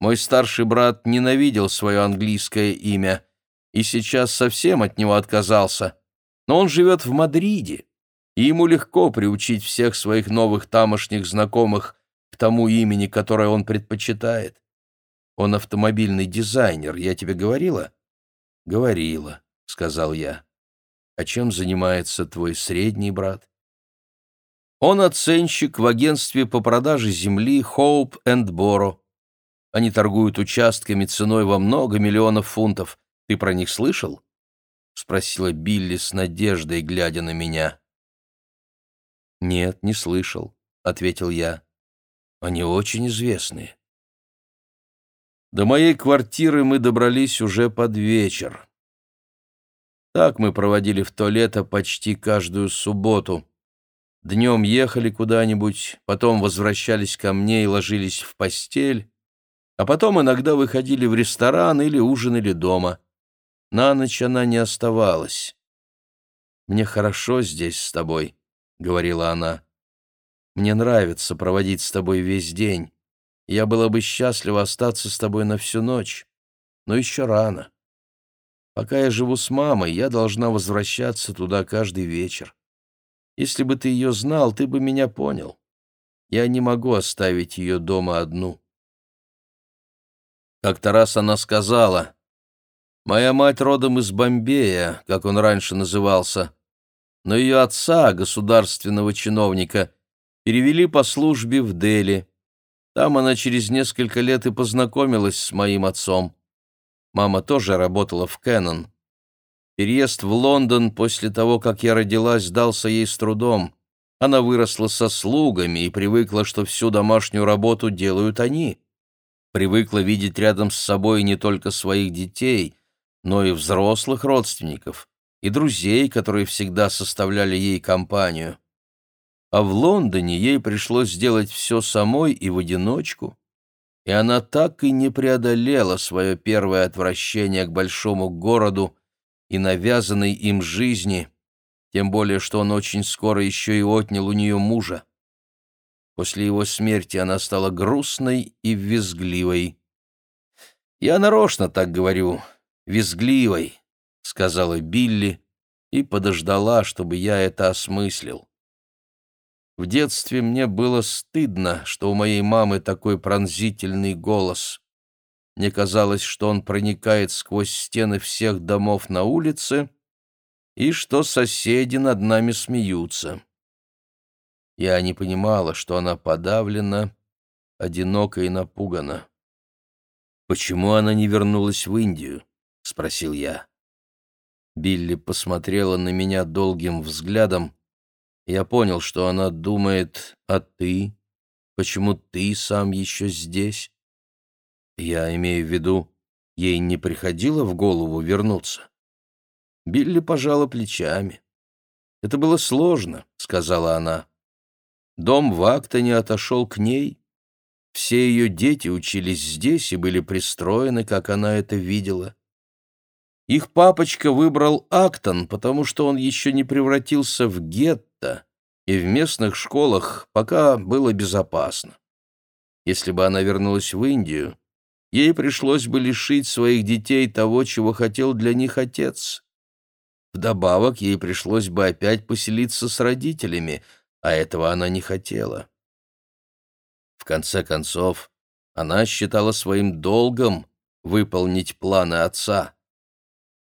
Мой старший брат ненавидел свое английское имя и сейчас совсем от него отказался. Но он живет в Мадриде, и ему легко приучить всех своих новых тамошних знакомых к тому имени, которое он предпочитает. Он автомобильный дизайнер, я тебе говорила? Говорила, сказал я. А чем занимается твой средний брат? Он оценщик в агентстве по продаже земли Hope and Borrow. Они торгуют участками ценой во много миллионов фунтов. Ты про них слышал?» — спросила Билли с надеждой, глядя на меня. «Нет, не слышал», — ответил я. «Они очень известные». До моей квартиры мы добрались уже под вечер. Так мы проводили в то лето почти каждую субботу. Днем ехали куда-нибудь, потом возвращались ко мне и ложились в постель, а потом иногда выходили в ресторан или ужинали дома. На ночь она не оставалась. «Мне хорошо здесь с тобой», — говорила она. «Мне нравится проводить с тобой весь день. Я была бы счастлива остаться с тобой на всю ночь, но еще рано. Пока я живу с мамой, я должна возвращаться туда каждый вечер. Если бы ты ее знал, ты бы меня понял. Я не могу оставить ее дома одну». Как-то раз она сказала, «Моя мать родом из Бомбея, как он раньше назывался, но ее отца, государственного чиновника, перевели по службе в Дели. Там она через несколько лет и познакомилась с моим отцом. Мама тоже работала в Кэнон. Переезд в Лондон после того, как я родилась, дался ей с трудом. Она выросла со слугами и привыкла, что всю домашнюю работу делают они привыкла видеть рядом с собой не только своих детей, но и взрослых родственников, и друзей, которые всегда составляли ей компанию. А в Лондоне ей пришлось сделать все самой и в одиночку, и она так и не преодолела свое первое отвращение к большому городу и навязанной им жизни, тем более что он очень скоро еще и отнял у нее мужа. После его смерти она стала грустной и визгливой. «Я нарочно так говорю, визгливой», — сказала Билли и подождала, чтобы я это осмыслил. В детстве мне было стыдно, что у моей мамы такой пронзительный голос. Мне казалось, что он проникает сквозь стены всех домов на улице и что соседи над нами смеются. Я не понимала, что она подавлена, одинока и напугана. «Почему она не вернулась в Индию?» — спросил я. Билли посмотрела на меня долгим взглядом. Я понял, что она думает «А ты? Почему ты сам еще здесь?» Я имею в виду, ей не приходило в голову вернуться. Билли пожала плечами. «Это было сложно», — сказала она. Дом в Актоне отошел к ней. Все ее дети учились здесь и были пристроены, как она это видела. Их папочка выбрал Актон, потому что он еще не превратился в гетто, и в местных школах пока было безопасно. Если бы она вернулась в Индию, ей пришлось бы лишить своих детей того, чего хотел для них отец. Вдобавок ей пришлось бы опять поселиться с родителями — а этого она не хотела. В конце концов, она считала своим долгом выполнить планы отца,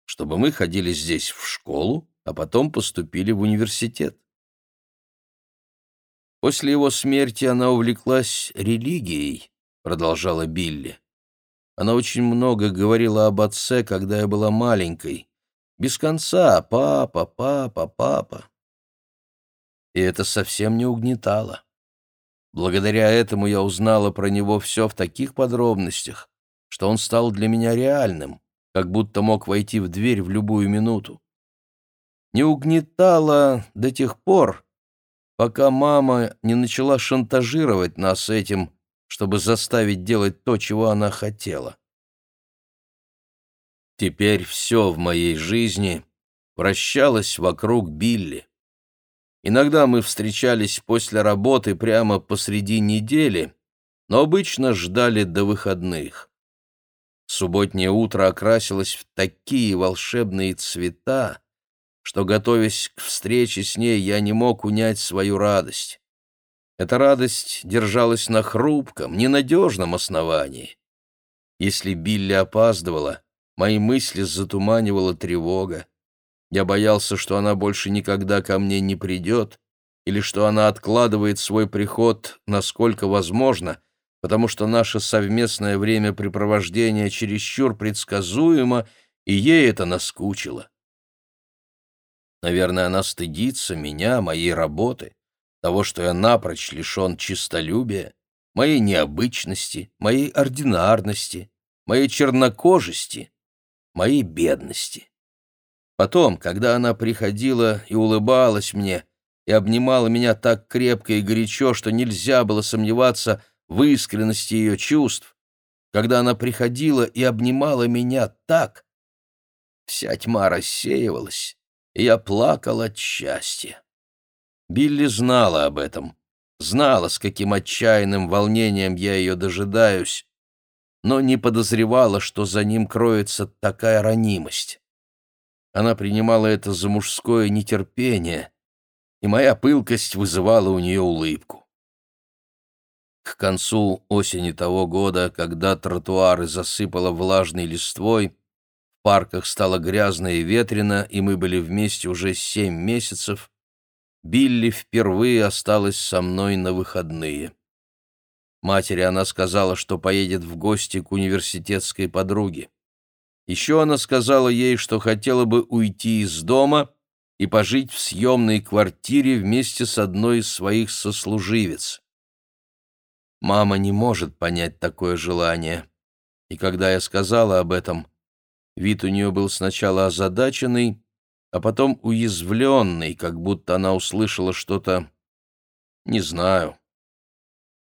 чтобы мы ходили здесь в школу, а потом поступили в университет. После его смерти она увлеклась религией, продолжала Билли. Она очень много говорила об отце, когда я была маленькой. Без конца «папа, папа, папа» и это совсем не угнетало. Благодаря этому я узнала про него все в таких подробностях, что он стал для меня реальным, как будто мог войти в дверь в любую минуту. Не угнетало до тех пор, пока мама не начала шантажировать нас этим, чтобы заставить делать то, чего она хотела. Теперь все в моей жизни вращалось вокруг Билли. Иногда мы встречались после работы прямо посреди недели, но обычно ждали до выходных. Субботнее утро окрасилось в такие волшебные цвета, что, готовясь к встрече с ней, я не мог унять свою радость. Эта радость держалась на хрупком, ненадежном основании. Если Билли опаздывала, мои мысли затуманивала тревога. Я боялся, что она больше никогда ко мне не придет, или что она откладывает свой приход насколько возможно, потому что наше совместное времяпрепровождение чересчур предсказуемо, и ей это наскучило. Наверное, она стыдится меня, моей работы, того, что я напрочь лишен чистолюбия, моей необычности, моей ординарности, моей чернокожести, моей бедности. Потом, когда она приходила и улыбалась мне, и обнимала меня так крепко и горячо, что нельзя было сомневаться в искренности ее чувств, когда она приходила и обнимала меня так, вся тьма рассеивалась, и я плакал от счастья. Билли знала об этом, знала, с каким отчаянным волнением я ее дожидаюсь, но не подозревала, что за ним кроется такая ранимость. Она принимала это за мужское нетерпение, и моя пылкость вызывала у нее улыбку. К концу осени того года, когда тротуары засыпало влажной листвой, в парках стало грязно и ветрено, и мы были вместе уже семь месяцев, Билли впервые осталась со мной на выходные. Матери она сказала, что поедет в гости к университетской подруге. Еще она сказала ей, что хотела бы уйти из дома и пожить в съемной квартире вместе с одной из своих сослуживец. Мама не может понять такое желание. И когда я сказала об этом, вид у нее был сначала озадаченный, а потом уязвленной, как будто она услышала что-то, не знаю,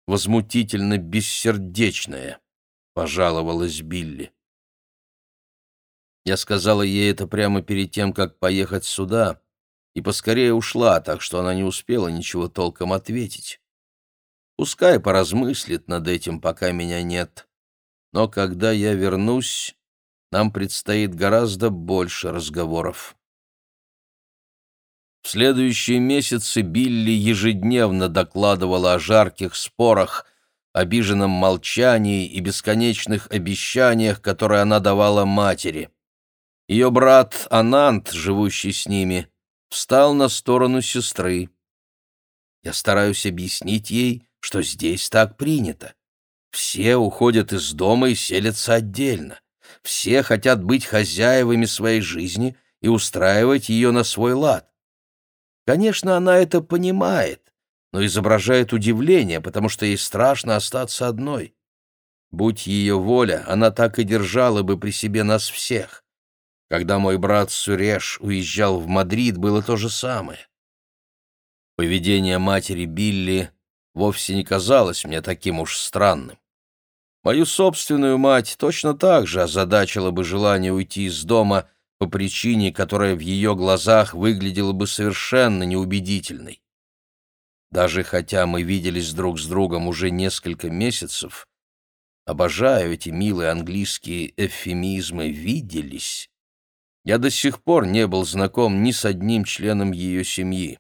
возмутительно бессердечное, пожаловалась Билли. Я сказала ей это прямо перед тем, как поехать сюда, и поскорее ушла, так что она не успела ничего толком ответить. Пускай поразмыслит над этим, пока меня нет. Но когда я вернусь, нам предстоит гораздо больше разговоров. В следующие месяцы Билли ежедневно докладывала о жарких спорах, обиженном молчании и бесконечных обещаниях, которые она давала матери. Ее брат Анант, живущий с ними, встал на сторону сестры. Я стараюсь объяснить ей, что здесь так принято. Все уходят из дома и селятся отдельно. Все хотят быть хозяевами своей жизни и устраивать ее на свой лад. Конечно, она это понимает, но изображает удивление, потому что ей страшно остаться одной. Будь ее воля, она так и держала бы при себе нас всех. Когда мой брат Суреш уезжал в Мадрид, было то же самое. Поведение матери Билли вовсе не казалось мне таким уж странным. Мою собственную мать точно так же озадачила бы желание уйти из дома по причине, которая в ее глазах выглядела бы совершенно неубедительной. Даже хотя мы виделись друг с другом уже несколько месяцев, обожаю эти милые английские эвфемизмы «виделись», я до сих пор не был знаком ни с одним членом ее семьи.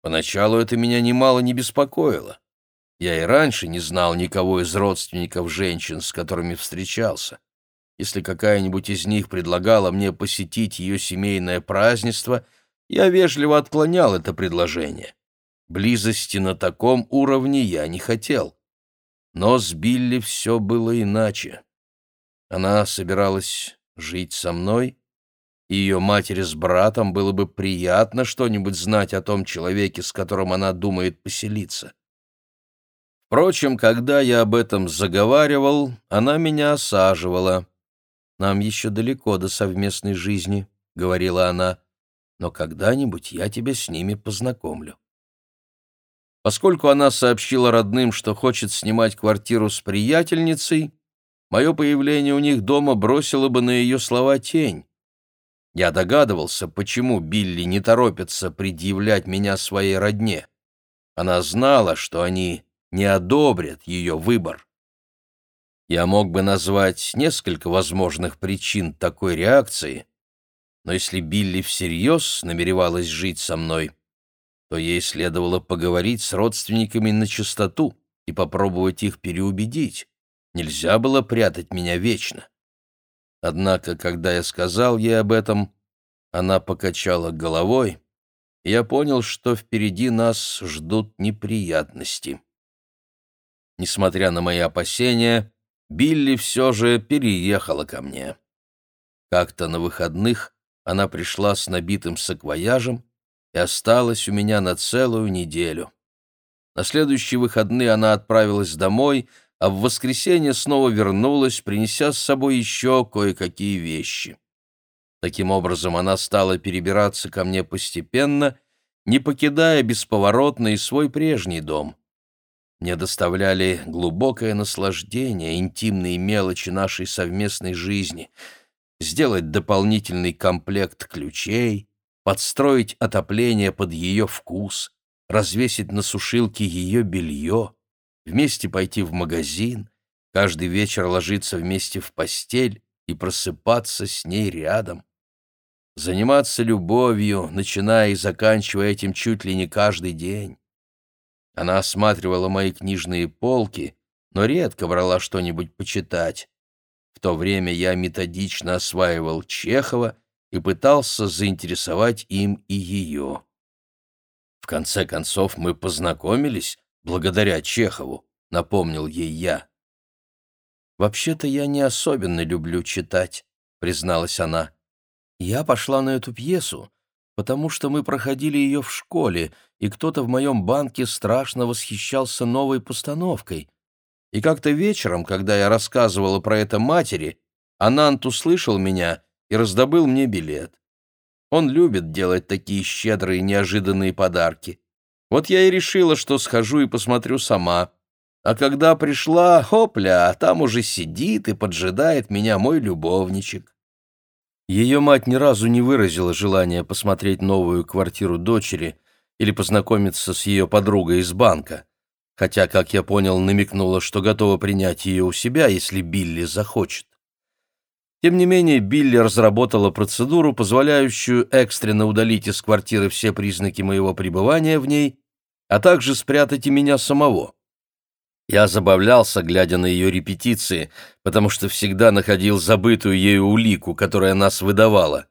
Поначалу это меня немало не беспокоило. Я и раньше не знал никого из родственников женщин, с которыми встречался. Если какая-нибудь из них предлагала мне посетить ее семейное празднество, я вежливо отклонял это предложение. Близости на таком уровне я не хотел. Но с Билли все было иначе. Она собиралась жить со мной, и ее матери с братом было бы приятно что-нибудь знать о том человеке, с которым она думает поселиться. Впрочем, когда я об этом заговаривал, она меня осаживала. «Нам еще далеко до совместной жизни», — говорила она, «но когда-нибудь я тебя с ними познакомлю». Поскольку она сообщила родным, что хочет снимать квартиру с приятельницей, мое появление у них дома бросило бы на ее слова тень. Я догадывался, почему Билли не торопится предъявлять меня своей родне. Она знала, что они не одобрят ее выбор. Я мог бы назвать несколько возможных причин такой реакции, но если Билли всерьез намеревалась жить со мной, то ей следовало поговорить с родственниками на чистоту и попробовать их переубедить. Нельзя было прятать меня вечно. Однако, когда я сказал ей об этом, она покачала головой, и я понял, что впереди нас ждут неприятности. Несмотря на мои опасения, Билли все же переехала ко мне. Как-то на выходных она пришла с набитым саквояжем и осталась у меня на целую неделю. На следующие выходные она отправилась домой, а в воскресенье снова вернулась, принеся с собой еще кое-какие вещи. Таким образом, она стала перебираться ко мне постепенно, не покидая бесповоротно и свой прежний дом. Мне доставляли глубокое наслаждение интимные мелочи нашей совместной жизни. Сделать дополнительный комплект ключей, подстроить отопление под ее вкус, развесить на сушилке ее белье, вместе пойти в магазин, каждый вечер ложиться вместе в постель и просыпаться с ней рядом. Заниматься любовью, начиная и заканчивая этим чуть ли не каждый день. Она осматривала мои книжные полки, но редко брала что-нибудь почитать. В то время я методично осваивал Чехова и пытался заинтересовать им и ее. В конце концов мы познакомились благодаря Чехову, напомнил ей я. «Вообще-то я не особенно люблю читать», — призналась она. «Я пошла на эту пьесу, потому что мы проходили ее в школе, и кто-то в моем банке страшно восхищался новой постановкой. И как-то вечером, когда я рассказывала про это матери, Анант услышал меня и раздобыл мне билет. Он любит делать такие щедрые неожиданные подарки. Вот я и решила, что схожу и посмотрю сама. А когда пришла, хопля, там уже сидит и поджидает меня мой любовничек. Ее мать ни разу не выразила желания посмотреть новую квартиру дочери или познакомиться с ее подругой из банка, хотя, как я понял, намекнула, что готова принять ее у себя, если Билли захочет. Тем не менее, Билли разработала процедуру, позволяющую экстренно удалить из квартиры все признаки моего пребывания в ней, а также спрятать и меня самого. Я забавлялся, глядя на ее репетиции, потому что всегда находил забытую ею улику, которая нас выдавала.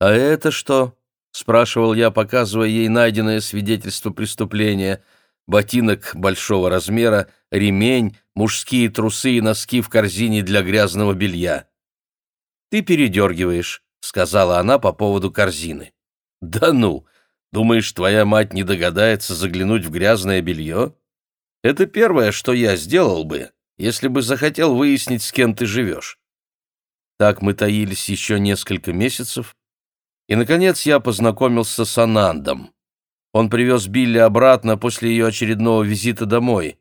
«А это что?» — спрашивал я, показывая ей найденное свидетельство преступления. Ботинок большого размера, ремень, мужские трусы и носки в корзине для грязного белья. «Ты передергиваешь», — сказала она по поводу корзины. «Да ну! Думаешь, твоя мать не догадается заглянуть в грязное белье?» Это первое, что я сделал бы, если бы захотел выяснить, с кем ты живешь. Так мы таились еще несколько месяцев, и, наконец, я познакомился с Анандом. Он привез Билли обратно после ее очередного визита домой.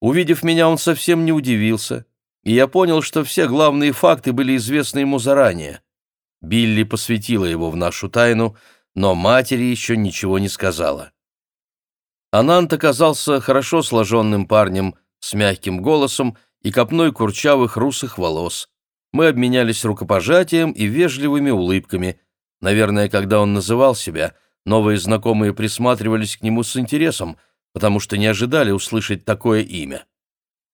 Увидев меня, он совсем не удивился, и я понял, что все главные факты были известны ему заранее. Билли посвятила его в нашу тайну, но матери еще ничего не сказала. Анант оказался хорошо сложенным парнем с мягким голосом и копной курчавых русых волос. Мы обменялись рукопожатием и вежливыми улыбками. Наверное, когда он называл себя, новые знакомые присматривались к нему с интересом, потому что не ожидали услышать такое имя.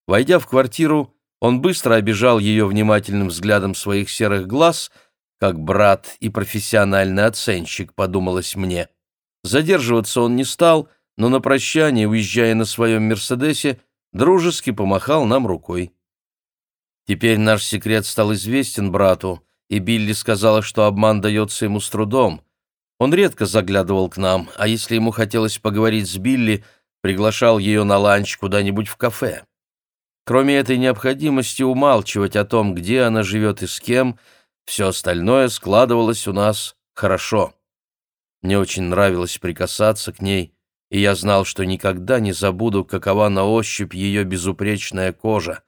Войдя в квартиру, он быстро обижал ее внимательным взглядом своих серых глаз, как брат и профессиональный оценщик, подумалось мне. Задерживаться он не стал — но на прощание, уезжая на своем «Мерседесе», дружески помахал нам рукой. Теперь наш секрет стал известен брату, и Билли сказала, что обман дается ему с трудом. Он редко заглядывал к нам, а если ему хотелось поговорить с Билли, приглашал ее на ланч куда-нибудь в кафе. Кроме этой необходимости умалчивать о том, где она живет и с кем, все остальное складывалось у нас хорошо. Мне очень нравилось прикасаться к ней, и я знал, что никогда не забуду, какова на ощупь ее безупречная кожа.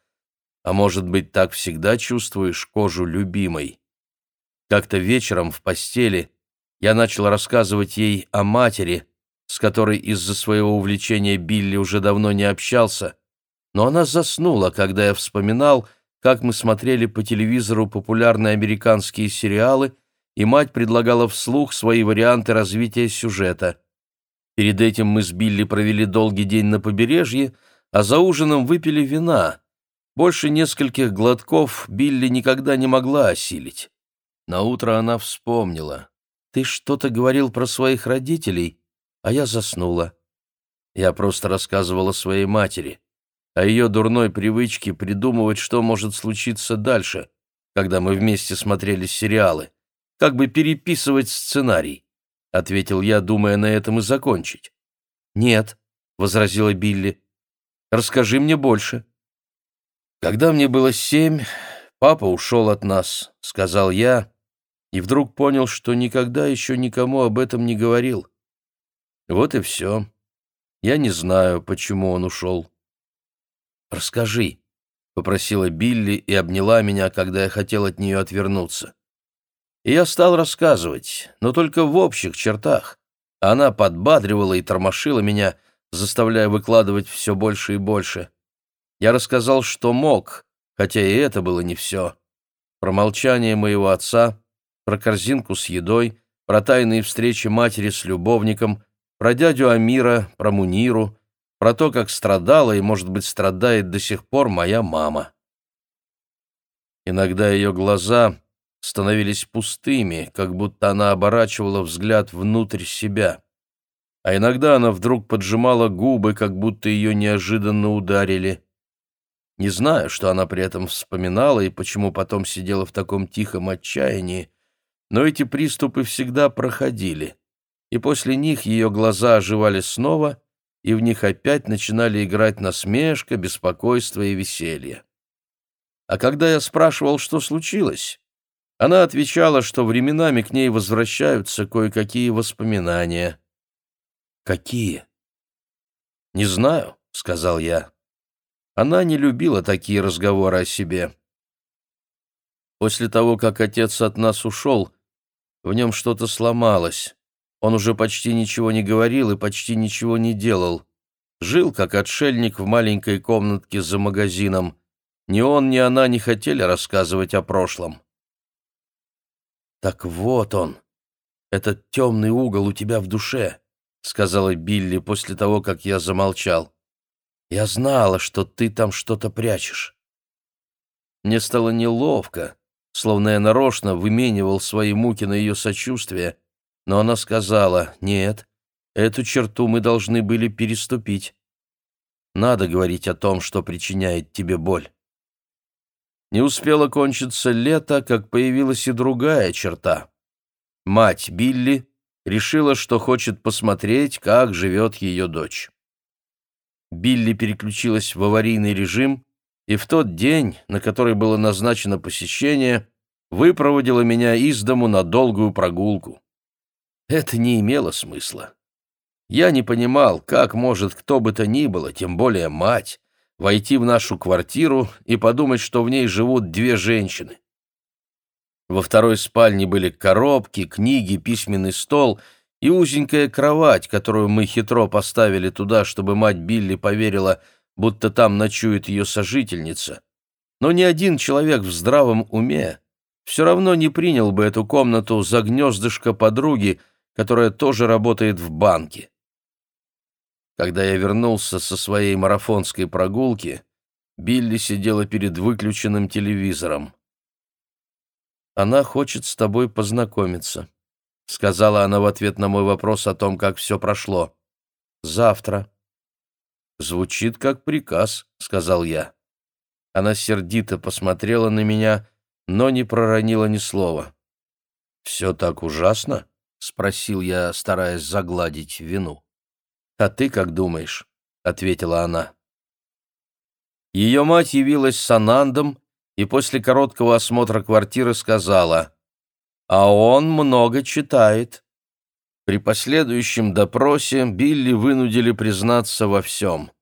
А может быть, так всегда чувствуешь кожу любимой. Как-то вечером в постели я начал рассказывать ей о матери, с которой из-за своего увлечения Билли уже давно не общался, но она заснула, когда я вспоминал, как мы смотрели по телевизору популярные американские сериалы, и мать предлагала вслух свои варианты развития сюжета — Перед этим мы с Билли провели долгий день на побережье, а за ужином выпили вина. Больше нескольких глотков Билли никогда не могла осилить. На утро она вспомнила. «Ты что-то говорил про своих родителей, а я заснула». Я просто рассказывала своей матери о ее дурной привычке придумывать, что может случиться дальше, когда мы вместе смотрели сериалы, как бы переписывать сценарий. — ответил я, думая на этом и закончить. «Нет», — возразила Билли, — «расскажи мне больше». «Когда мне было семь, папа ушел от нас», — сказал я, и вдруг понял, что никогда еще никому об этом не говорил. Вот и все. Я не знаю, почему он ушел. «Расскажи», — попросила Билли и обняла меня, когда я хотел от нее отвернуться. И я стал рассказывать, но только в общих чертах. Она подбадривала и тормошила меня, заставляя выкладывать все больше и больше. Я рассказал, что мог, хотя и это было не все. Про молчание моего отца, про корзинку с едой, про тайные встречи матери с любовником, про дядю Амира, про Муниру, про то, как страдала и, может быть, страдает до сих пор моя мама. Иногда ее глаза становились пустыми, как будто она оборачивала взгляд внутрь себя. А иногда она вдруг поджимала губы, как будто ее неожиданно ударили. Не знаю, что она при этом вспоминала и почему потом сидела в таком тихом отчаянии, но эти приступы всегда проходили, и после них ее глаза оживали снова, и в них опять начинали играть насмешка, беспокойство и веселье. А когда я спрашивал, что случилось, Она отвечала, что временами к ней возвращаются кое-какие воспоминания. «Какие?» «Не знаю», — сказал я. Она не любила такие разговоры о себе. После того, как отец от нас ушел, в нем что-то сломалось. Он уже почти ничего не говорил и почти ничего не делал. Жил, как отшельник, в маленькой комнатке за магазином. Ни он, ни она не хотели рассказывать о прошлом. «Так вот он, этот темный угол у тебя в душе», — сказала Билли после того, как я замолчал. «Я знала, что ты там что-то прячешь». Мне стало неловко, словно я нарочно выменивал свои муки на ее сочувствие, но она сказала, «Нет, эту черту мы должны были переступить. Надо говорить о том, что причиняет тебе боль». Не успело кончиться лето, как появилась и другая черта. Мать Билли решила, что хочет посмотреть, как живет ее дочь. Билли переключилась в аварийный режим, и в тот день, на который было назначено посещение, выпроводила меня из дому на долгую прогулку. Это не имело смысла. Я не понимал, как может кто бы то ни было, тем более мать, войти в нашу квартиру и подумать, что в ней живут две женщины. Во второй спальне были коробки, книги, письменный стол и узенькая кровать, которую мы хитро поставили туда, чтобы мать Билли поверила, будто там ночует ее сожительница. Но ни один человек в здравом уме все равно не принял бы эту комнату за гнездышко подруги, которая тоже работает в банке. Когда я вернулся со своей марафонской прогулки, Билли сидела перед выключенным телевизором. «Она хочет с тобой познакомиться», — сказала она в ответ на мой вопрос о том, как все прошло. «Завтра». «Звучит как приказ», — сказал я. Она сердито посмотрела на меня, но не проронила ни слова. «Все так ужасно?» — спросил я, стараясь загладить вину. «А ты как думаешь?» — ответила она. Ее мать явилась с Анандом и после короткого осмотра квартиры сказала, «А он много читает». При последующем допросе Билли вынудили признаться во всем.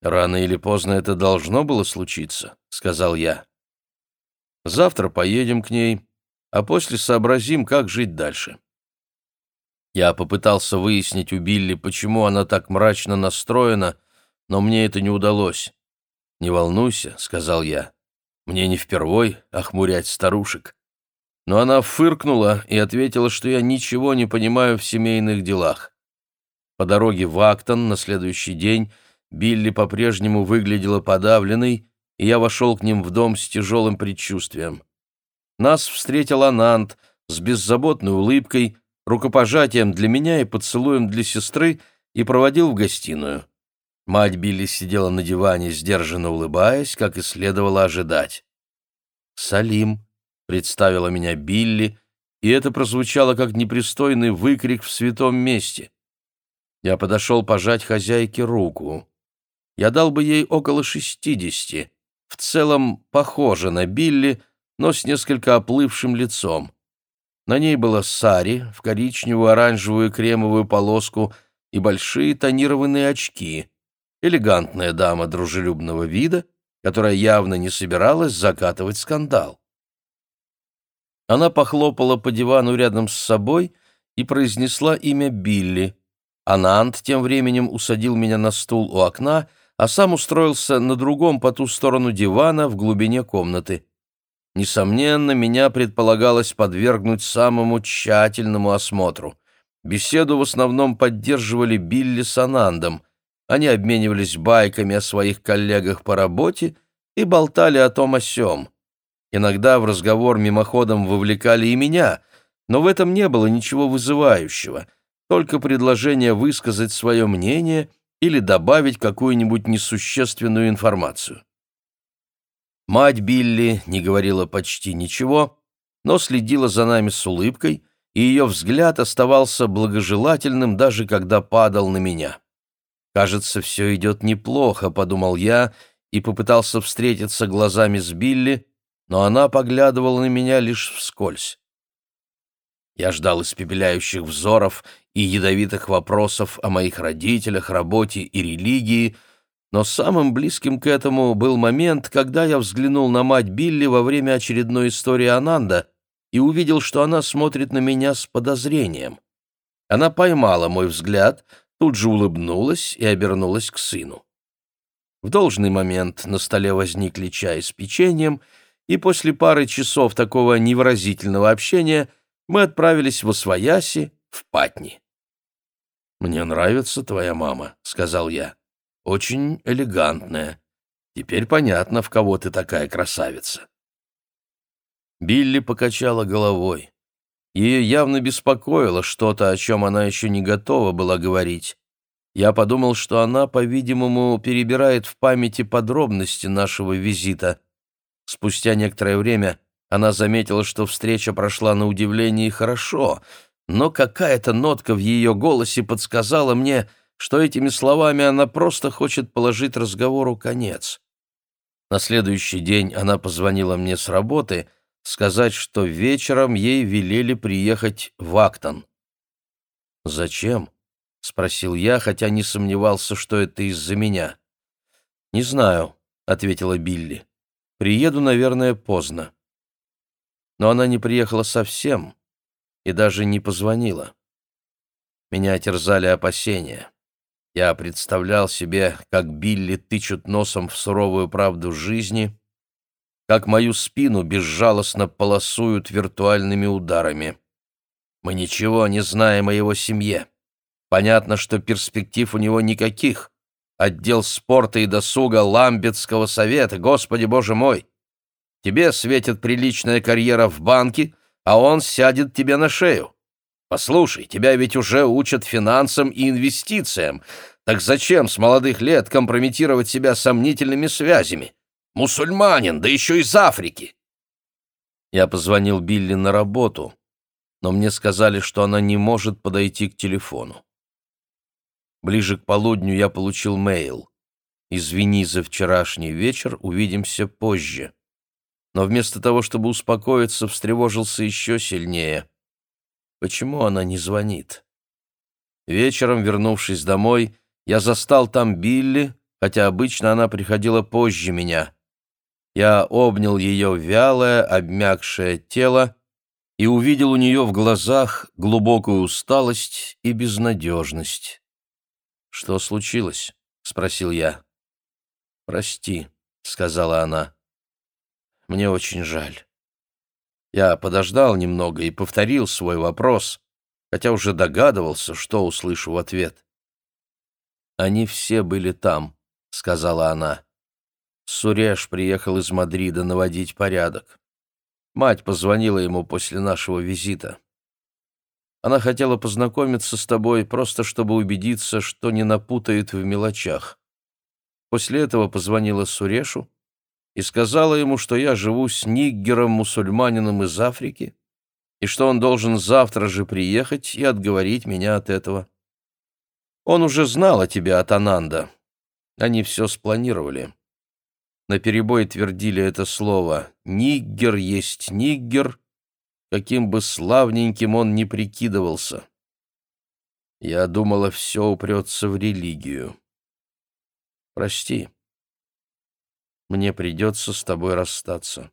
«Рано или поздно это должно было случиться», — сказал я. «Завтра поедем к ней, а после сообразим, как жить дальше». Я попытался выяснить у Билли, почему она так мрачно настроена, но мне это не удалось. «Не волнуйся», — сказал я, — «мне не впервой охмурять старушек». Но она фыркнула и ответила, что я ничего не понимаю в семейных делах. По дороге в Актон на следующий день Билли по-прежнему выглядела подавленной, и я вошел к ним в дом с тяжелым предчувствием. Нас встретил Анант с беззаботной улыбкой, рукопожатием для меня и поцелуем для сестры и проводил в гостиную. Мать Билли сидела на диване, сдержанно улыбаясь, как и следовало ожидать. «Салим», — представила меня Билли, и это прозвучало как непристойный выкрик в святом месте. Я подошел пожать хозяйке руку. Я дал бы ей около шестидесяти, в целом похоже на Билли, но с несколько оплывшим лицом. На ней была сари в коричневую, оранжевую, кремовую полоску и большие тонированные очки. Элегантная дама дружелюбного вида, которая явно не собиралась закатывать скандал. Она похлопала по дивану рядом с собой и произнесла имя Билли. Анант тем временем усадил меня на стул у окна, а сам устроился на другом по ту сторону дивана в глубине комнаты. Несомненно, меня предполагалось подвергнуть самому тщательному осмотру. Беседу в основном поддерживали Билли с Анандом. Они обменивались байками о своих коллегах по работе и болтали о том о сём. Иногда в разговор мимоходом вовлекали и меня, но в этом не было ничего вызывающего, только предложение высказать свое мнение или добавить какую-нибудь несущественную информацию. Мать Билли не говорила почти ничего, но следила за нами с улыбкой, и ее взгляд оставался благожелательным, даже когда падал на меня. «Кажется, все идет неплохо», — подумал я, и попытался встретиться глазами с Билли, но она поглядывала на меня лишь вскользь. Я ждал испепеляющих взоров и ядовитых вопросов о моих родителях, работе и религии, но самым близким к этому был момент, когда я взглянул на мать Билли во время очередной истории Ананда и увидел, что она смотрит на меня с подозрением. Она поймала мой взгляд, тут же улыбнулась и обернулась к сыну. В должный момент на столе возникли чай с печеньем, и после пары часов такого невыразительного общения мы отправились в Освояси, в Патни. «Мне нравится твоя мама», — сказал я. «Очень элегантная. Теперь понятно, в кого ты такая красавица». Билли покачала головой. Ее явно беспокоило что-то, о чем она еще не готова была говорить. Я подумал, что она, по-видимому, перебирает в памяти подробности нашего визита. Спустя некоторое время она заметила, что встреча прошла на удивление хорошо, но какая-то нотка в ее голосе подсказала мне, что этими словами она просто хочет положить разговору конец. На следующий день она позвонила мне с работы сказать, что вечером ей велели приехать в Актон. «Зачем?» — спросил я, хотя не сомневался, что это из-за меня. «Не знаю», — ответила Билли. «Приеду, наверное, поздно». Но она не приехала совсем и даже не позвонила. Меня терзали опасения. Я представлял себе, как Билли тычут носом в суровую правду жизни, как мою спину безжалостно полосуют виртуальными ударами. Мы ничего не знаем о его семье. Понятно, что перспектив у него никаких. Отдел спорта и досуга Ламбетского совета, господи боже мой! Тебе светит приличная карьера в банке, а он сядет тебе на шею. Послушай, тебя ведь уже учат финансам и инвестициям. Так зачем с молодых лет компрометировать себя сомнительными связями? Мусульманин, да еще из Африки!» Я позвонил Билли на работу, но мне сказали, что она не может подойти к телефону. Ближе к полудню я получил мейл. «Извини за вчерашний вечер, увидимся позже». Но вместо того, чтобы успокоиться, встревожился еще сильнее. Почему она не звонит? Вечером, вернувшись домой, я застал там Билли, хотя обычно она приходила позже меня. Я обнял ее вялое, обмякшее тело и увидел у нее в глазах глубокую усталость и безнадежность. «Что случилось?» — спросил я. «Прости», — сказала она. «Мне очень жаль». Я подождал немного и повторил свой вопрос, хотя уже догадывался, что услышу в ответ. «Они все были там», — сказала она. Суреш приехал из Мадрида наводить порядок. Мать позвонила ему после нашего визита. Она хотела познакомиться с тобой, просто чтобы убедиться, что не напутает в мелочах. После этого позвонила Сурешу и сказала ему, что я живу с ниггером-мусульманином из Африки и что он должен завтра же приехать и отговорить меня от этого. Он уже знал о тебе от Ананда. Они все спланировали наперебой твердили это слово «ниггер есть ниггер», каким бы славненьким он ни прикидывался. Я думала, все упрется в религию. Прости, мне придется с тобой расстаться.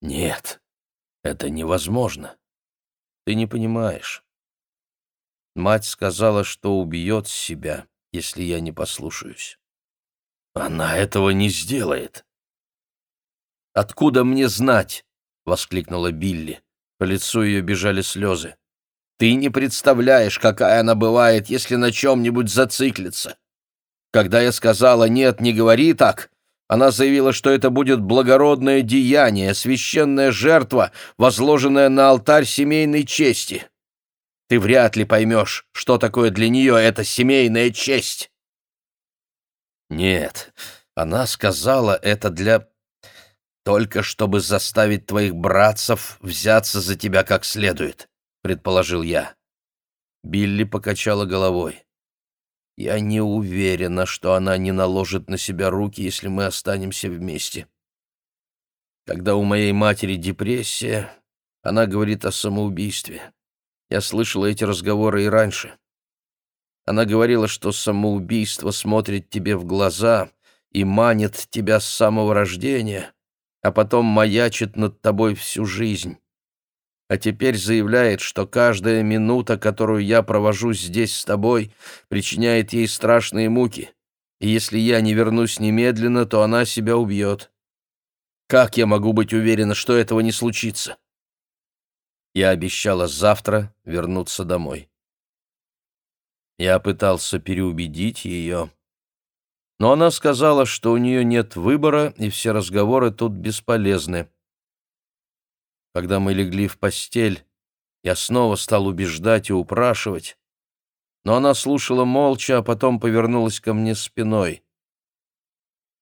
Нет, это невозможно. Ты не понимаешь. Мать сказала, что убьет себя, если я не послушаюсь. Она этого не сделает. Откуда мне знать? воскликнула Билли. По лицу ее бежали слезы. Ты не представляешь, какая она бывает, если на чем-нибудь зациклится. Когда я сказала «нет, не говори так», она заявила, что это будет благородное деяние, священная жертва, возложенная на алтарь семейной чести. Ты вряд ли поймешь, что такое для нее эта семейная честь. Нет, она сказала это для... Только чтобы заставить твоих братцев взяться за тебя как следует, предположил я. Билли покачала головой. Я не уверена, что она не наложит на себя руки, если мы останемся вместе. Когда у моей матери депрессия, она говорит о самоубийстве. Я слышала эти разговоры и раньше. Она говорила, что самоубийство смотрит тебе в глаза и манит тебя с самого рождения, а потом маячит над тобой всю жизнь. А теперь заявляет, что каждая минута, которую я провожу здесь с тобой, причиняет ей страшные муки, и если я не вернусь немедленно, то она себя убьет. Как я могу быть уверена, что этого не случится? Я обещала завтра вернуться домой. Я пытался переубедить ее, но она сказала, что у нее нет выбора, и все разговоры тут бесполезны. Когда мы легли в постель, я снова стал убеждать и упрашивать, но она слушала молча, а потом повернулась ко мне спиной.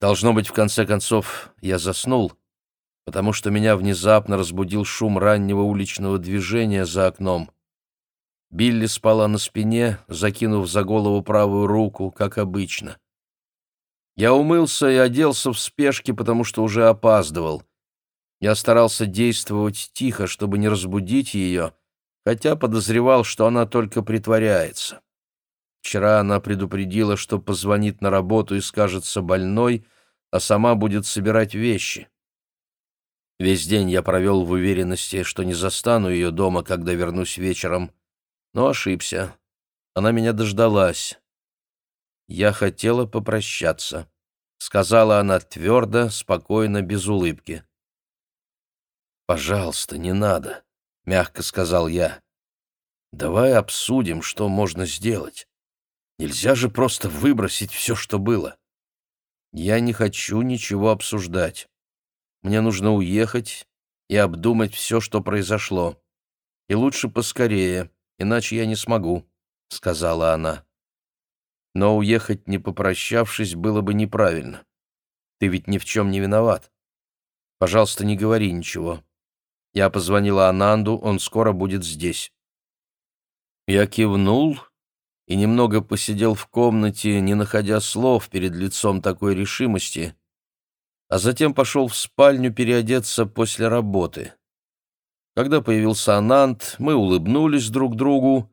Должно быть, в конце концов, я заснул, потому что меня внезапно разбудил шум раннего уличного движения за окном. Билли спала на спине, закинув за голову правую руку, как обычно. Я умылся и оделся в спешке, потому что уже опаздывал. Я старался действовать тихо, чтобы не разбудить ее, хотя подозревал, что она только притворяется. Вчера она предупредила, что позвонит на работу и скажется больной, а сама будет собирать вещи. Весь день я провел в уверенности, что не застану ее дома, когда вернусь вечером, но ошибся. Она меня дождалась. «Я хотела попрощаться», — сказала она твердо, спокойно, без улыбки. «Пожалуйста, не надо», — мягко сказал я. «Давай обсудим, что можно сделать. Нельзя же просто выбросить все, что было. Я не хочу ничего обсуждать. Мне нужно уехать и обдумать все, что произошло. И лучше поскорее, иначе я не смогу», — сказала она. Но уехать, не попрощавшись, было бы неправильно. Ты ведь ни в чем не виноват. Пожалуйста, не говори ничего. Я позвонила Ананду, он скоро будет здесь. Я кивнул и немного посидел в комнате, не находя слов перед лицом такой решимости, а затем пошел в спальню переодеться после работы. Когда появился Ананд, мы улыбнулись друг другу,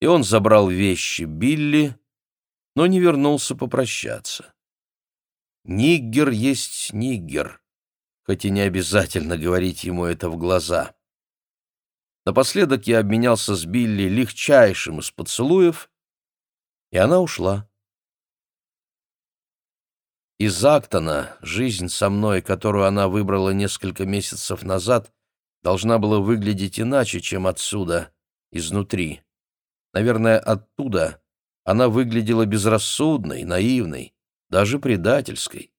и он забрал вещи Билли, но не вернулся попрощаться. Ниггер есть ниггер, хоть и не обязательно говорить ему это в глаза. Напоследок я обменялся с Билли легчайшим из поцелуев, и она ушла. Из Актона жизнь со мной, которую она выбрала несколько месяцев назад, должна была выглядеть иначе, чем отсюда, изнутри. Наверное, оттуда она выглядела безрассудной, наивной, даже предательской.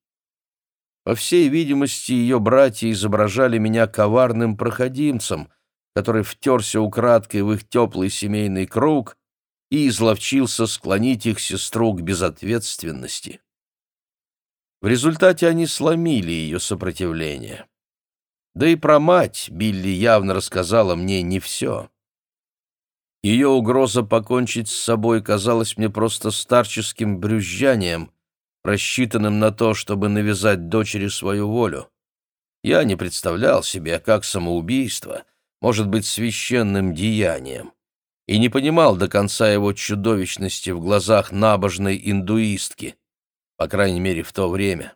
По всей видимости, ее братья изображали меня коварным проходимцем, который втерся украдкой в их теплый семейный круг и изловчился склонить их сестру к безответственности. В результате они сломили ее сопротивление. Да и про мать Билли явно рассказала мне не все. Ее угроза покончить с собой казалась мне просто старческим брюзжанием, рассчитанным на то, чтобы навязать дочери свою волю. Я не представлял себе, как самоубийство может быть священным деянием, и не понимал до конца его чудовищности в глазах набожной индуистки, по крайней мере, в то время.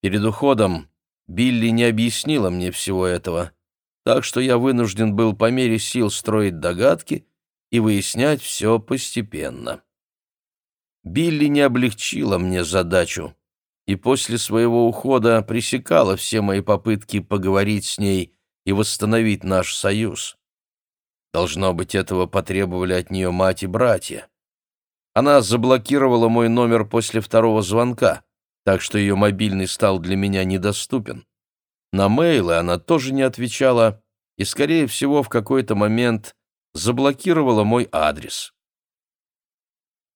Перед уходом Билли не объяснила мне всего этого — так что я вынужден был по мере сил строить догадки и выяснять все постепенно. Билли не облегчила мне задачу, и после своего ухода пресекала все мои попытки поговорить с ней и восстановить наш союз. Должно быть, этого потребовали от нее мать и братья. Она заблокировала мой номер после второго звонка, так что ее мобильный стал для меня недоступен. На мейлы она тоже не отвечала и, скорее всего, в какой-то момент заблокировала мой адрес.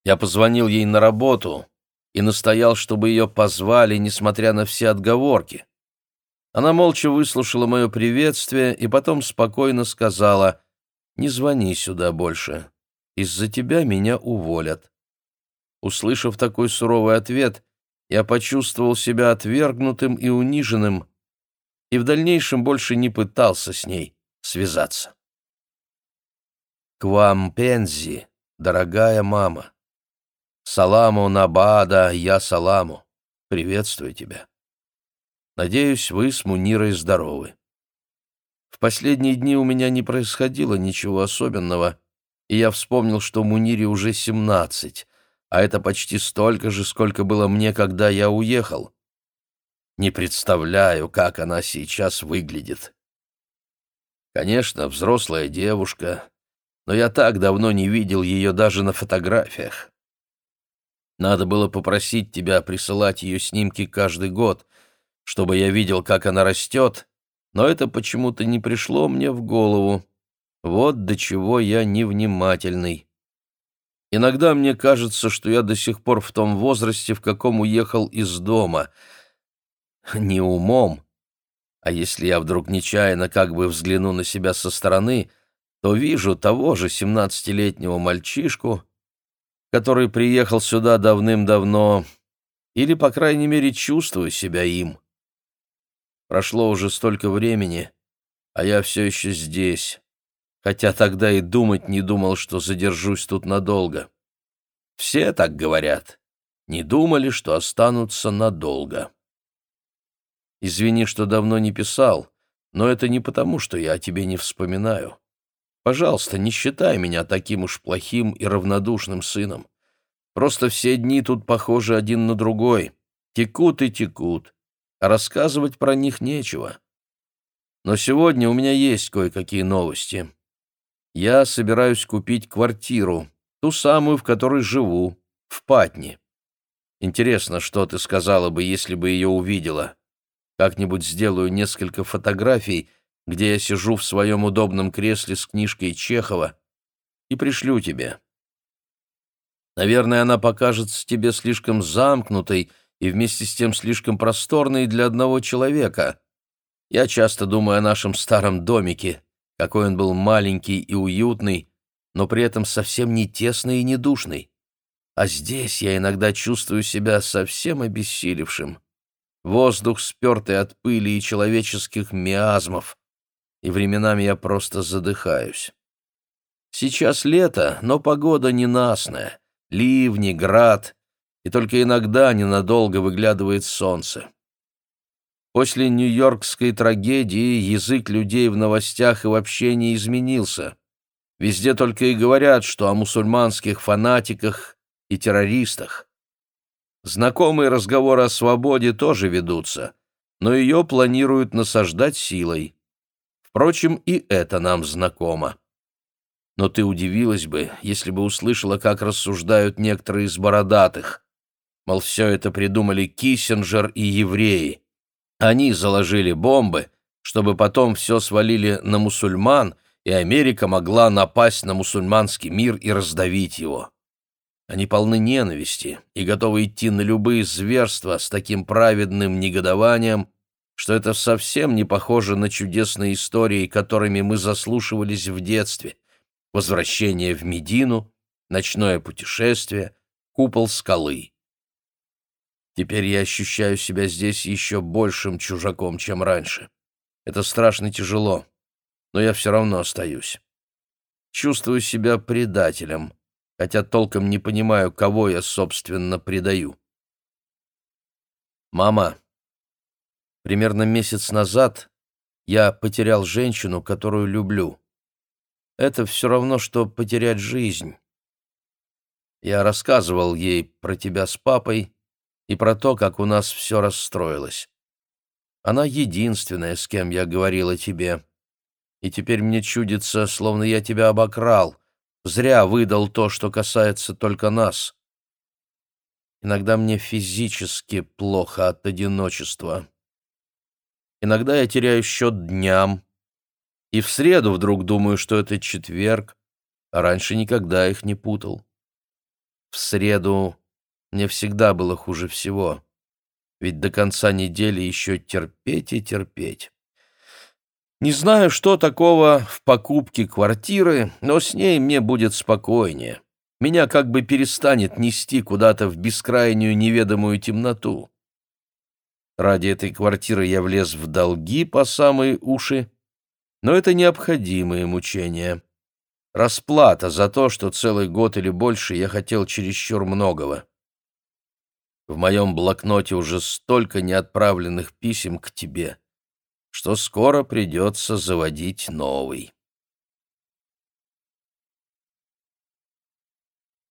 Я позвонил ей на работу и настоял, чтобы ее позвали, несмотря на все отговорки. Она молча выслушала мое приветствие и потом спокойно сказала «Не звони сюда больше. Из-за тебя меня уволят». Услышав такой суровый ответ, я почувствовал себя отвергнутым и униженным, и в дальнейшем больше не пытался с ней связаться. «К вам, Пензи, дорогая мама. Саламу Набада, я саламу. Приветствую тебя. Надеюсь, вы с Мунирой здоровы. В последние дни у меня не происходило ничего особенного, и я вспомнил, что Мунире уже семнадцать, а это почти столько же, сколько было мне, когда я уехал. Не представляю, как она сейчас выглядит. Конечно, взрослая девушка, но я так давно не видел ее даже на фотографиях. Надо было попросить тебя присылать ее снимки каждый год, чтобы я видел, как она растет, но это почему-то не пришло мне в голову. Вот до чего я невнимательный. Иногда мне кажется, что я до сих пор в том возрасте, в каком уехал из дома. Не умом, а если я вдруг нечаянно как бы взгляну на себя со стороны, то вижу того же семнадцатилетнего мальчишку, который приехал сюда давным-давно, или, по крайней мере, чувствую себя им. Прошло уже столько времени, а я все еще здесь, хотя тогда и думать не думал, что задержусь тут надолго. Все так говорят, не думали, что останутся надолго. Извини, что давно не писал, но это не потому, что я о тебе не вспоминаю. Пожалуйста, не считай меня таким уж плохим и равнодушным сыном. Просто все дни тут похожи один на другой. Текут и текут, а рассказывать про них нечего. Но сегодня у меня есть кое-какие новости. Я собираюсь купить квартиру, ту самую, в которой живу, в Патне. Интересно, что ты сказала бы, если бы ее увидела. Как-нибудь сделаю несколько фотографий где я сижу в своем удобном кресле с книжкой Чехова, и пришлю тебе. Наверное, она покажется тебе слишком замкнутой и вместе с тем слишком просторной для одного человека. Я часто думаю о нашем старом домике, какой он был маленький и уютный, но при этом совсем не тесный и не душный. А здесь я иногда чувствую себя совсем обессилевшим. Воздух спертый от пыли и человеческих миазмов и временами я просто задыхаюсь. Сейчас лето, но погода ненастная, ливни, град, и только иногда ненадолго выглядывает солнце. После нью-йоркской трагедии язык людей в новостях и вообще не изменился. Везде только и говорят, что о мусульманских фанатиках и террористах. Знакомые разговоры о свободе тоже ведутся, но ее планируют насаждать силой. Впрочем, и это нам знакомо. Но ты удивилась бы, если бы услышала, как рассуждают некоторые из бородатых. Мол, все это придумали Киссинджер и евреи. Они заложили бомбы, чтобы потом все свалили на мусульман, и Америка могла напасть на мусульманский мир и раздавить его. Они полны ненависти и готовы идти на любые зверства с таким праведным негодованием, что это совсем не похоже на чудесные истории, которыми мы заслушивались в детстве. Возвращение в Медину, ночное путешествие, купол скалы. Теперь я ощущаю себя здесь еще большим чужаком, чем раньше. Это страшно тяжело, но я все равно остаюсь. Чувствую себя предателем, хотя толком не понимаю, кого я, собственно, предаю. «Мама», Примерно месяц назад я потерял женщину, которую люблю. Это все равно, что потерять жизнь. Я рассказывал ей про тебя с папой и про то, как у нас все расстроилось. Она единственная, с кем я говорил о тебе. И теперь мне чудится, словно я тебя обокрал, зря выдал то, что касается только нас. Иногда мне физически плохо от одиночества. Иногда я теряю счет дням. И в среду вдруг думаю, что это четверг, а раньше никогда их не путал. В среду мне всегда было хуже всего, ведь до конца недели еще терпеть и терпеть. Не знаю, что такого в покупке квартиры, но с ней мне будет спокойнее. Меня как бы перестанет нести куда-то в бескрайнюю неведомую темноту. Ради этой квартиры я влез в долги по самые уши, но это необходимые мучения. Расплата за то, что целый год или больше я хотел чересчур многого. В моем блокноте уже столько неотправленных писем к тебе, что скоро придется заводить новый.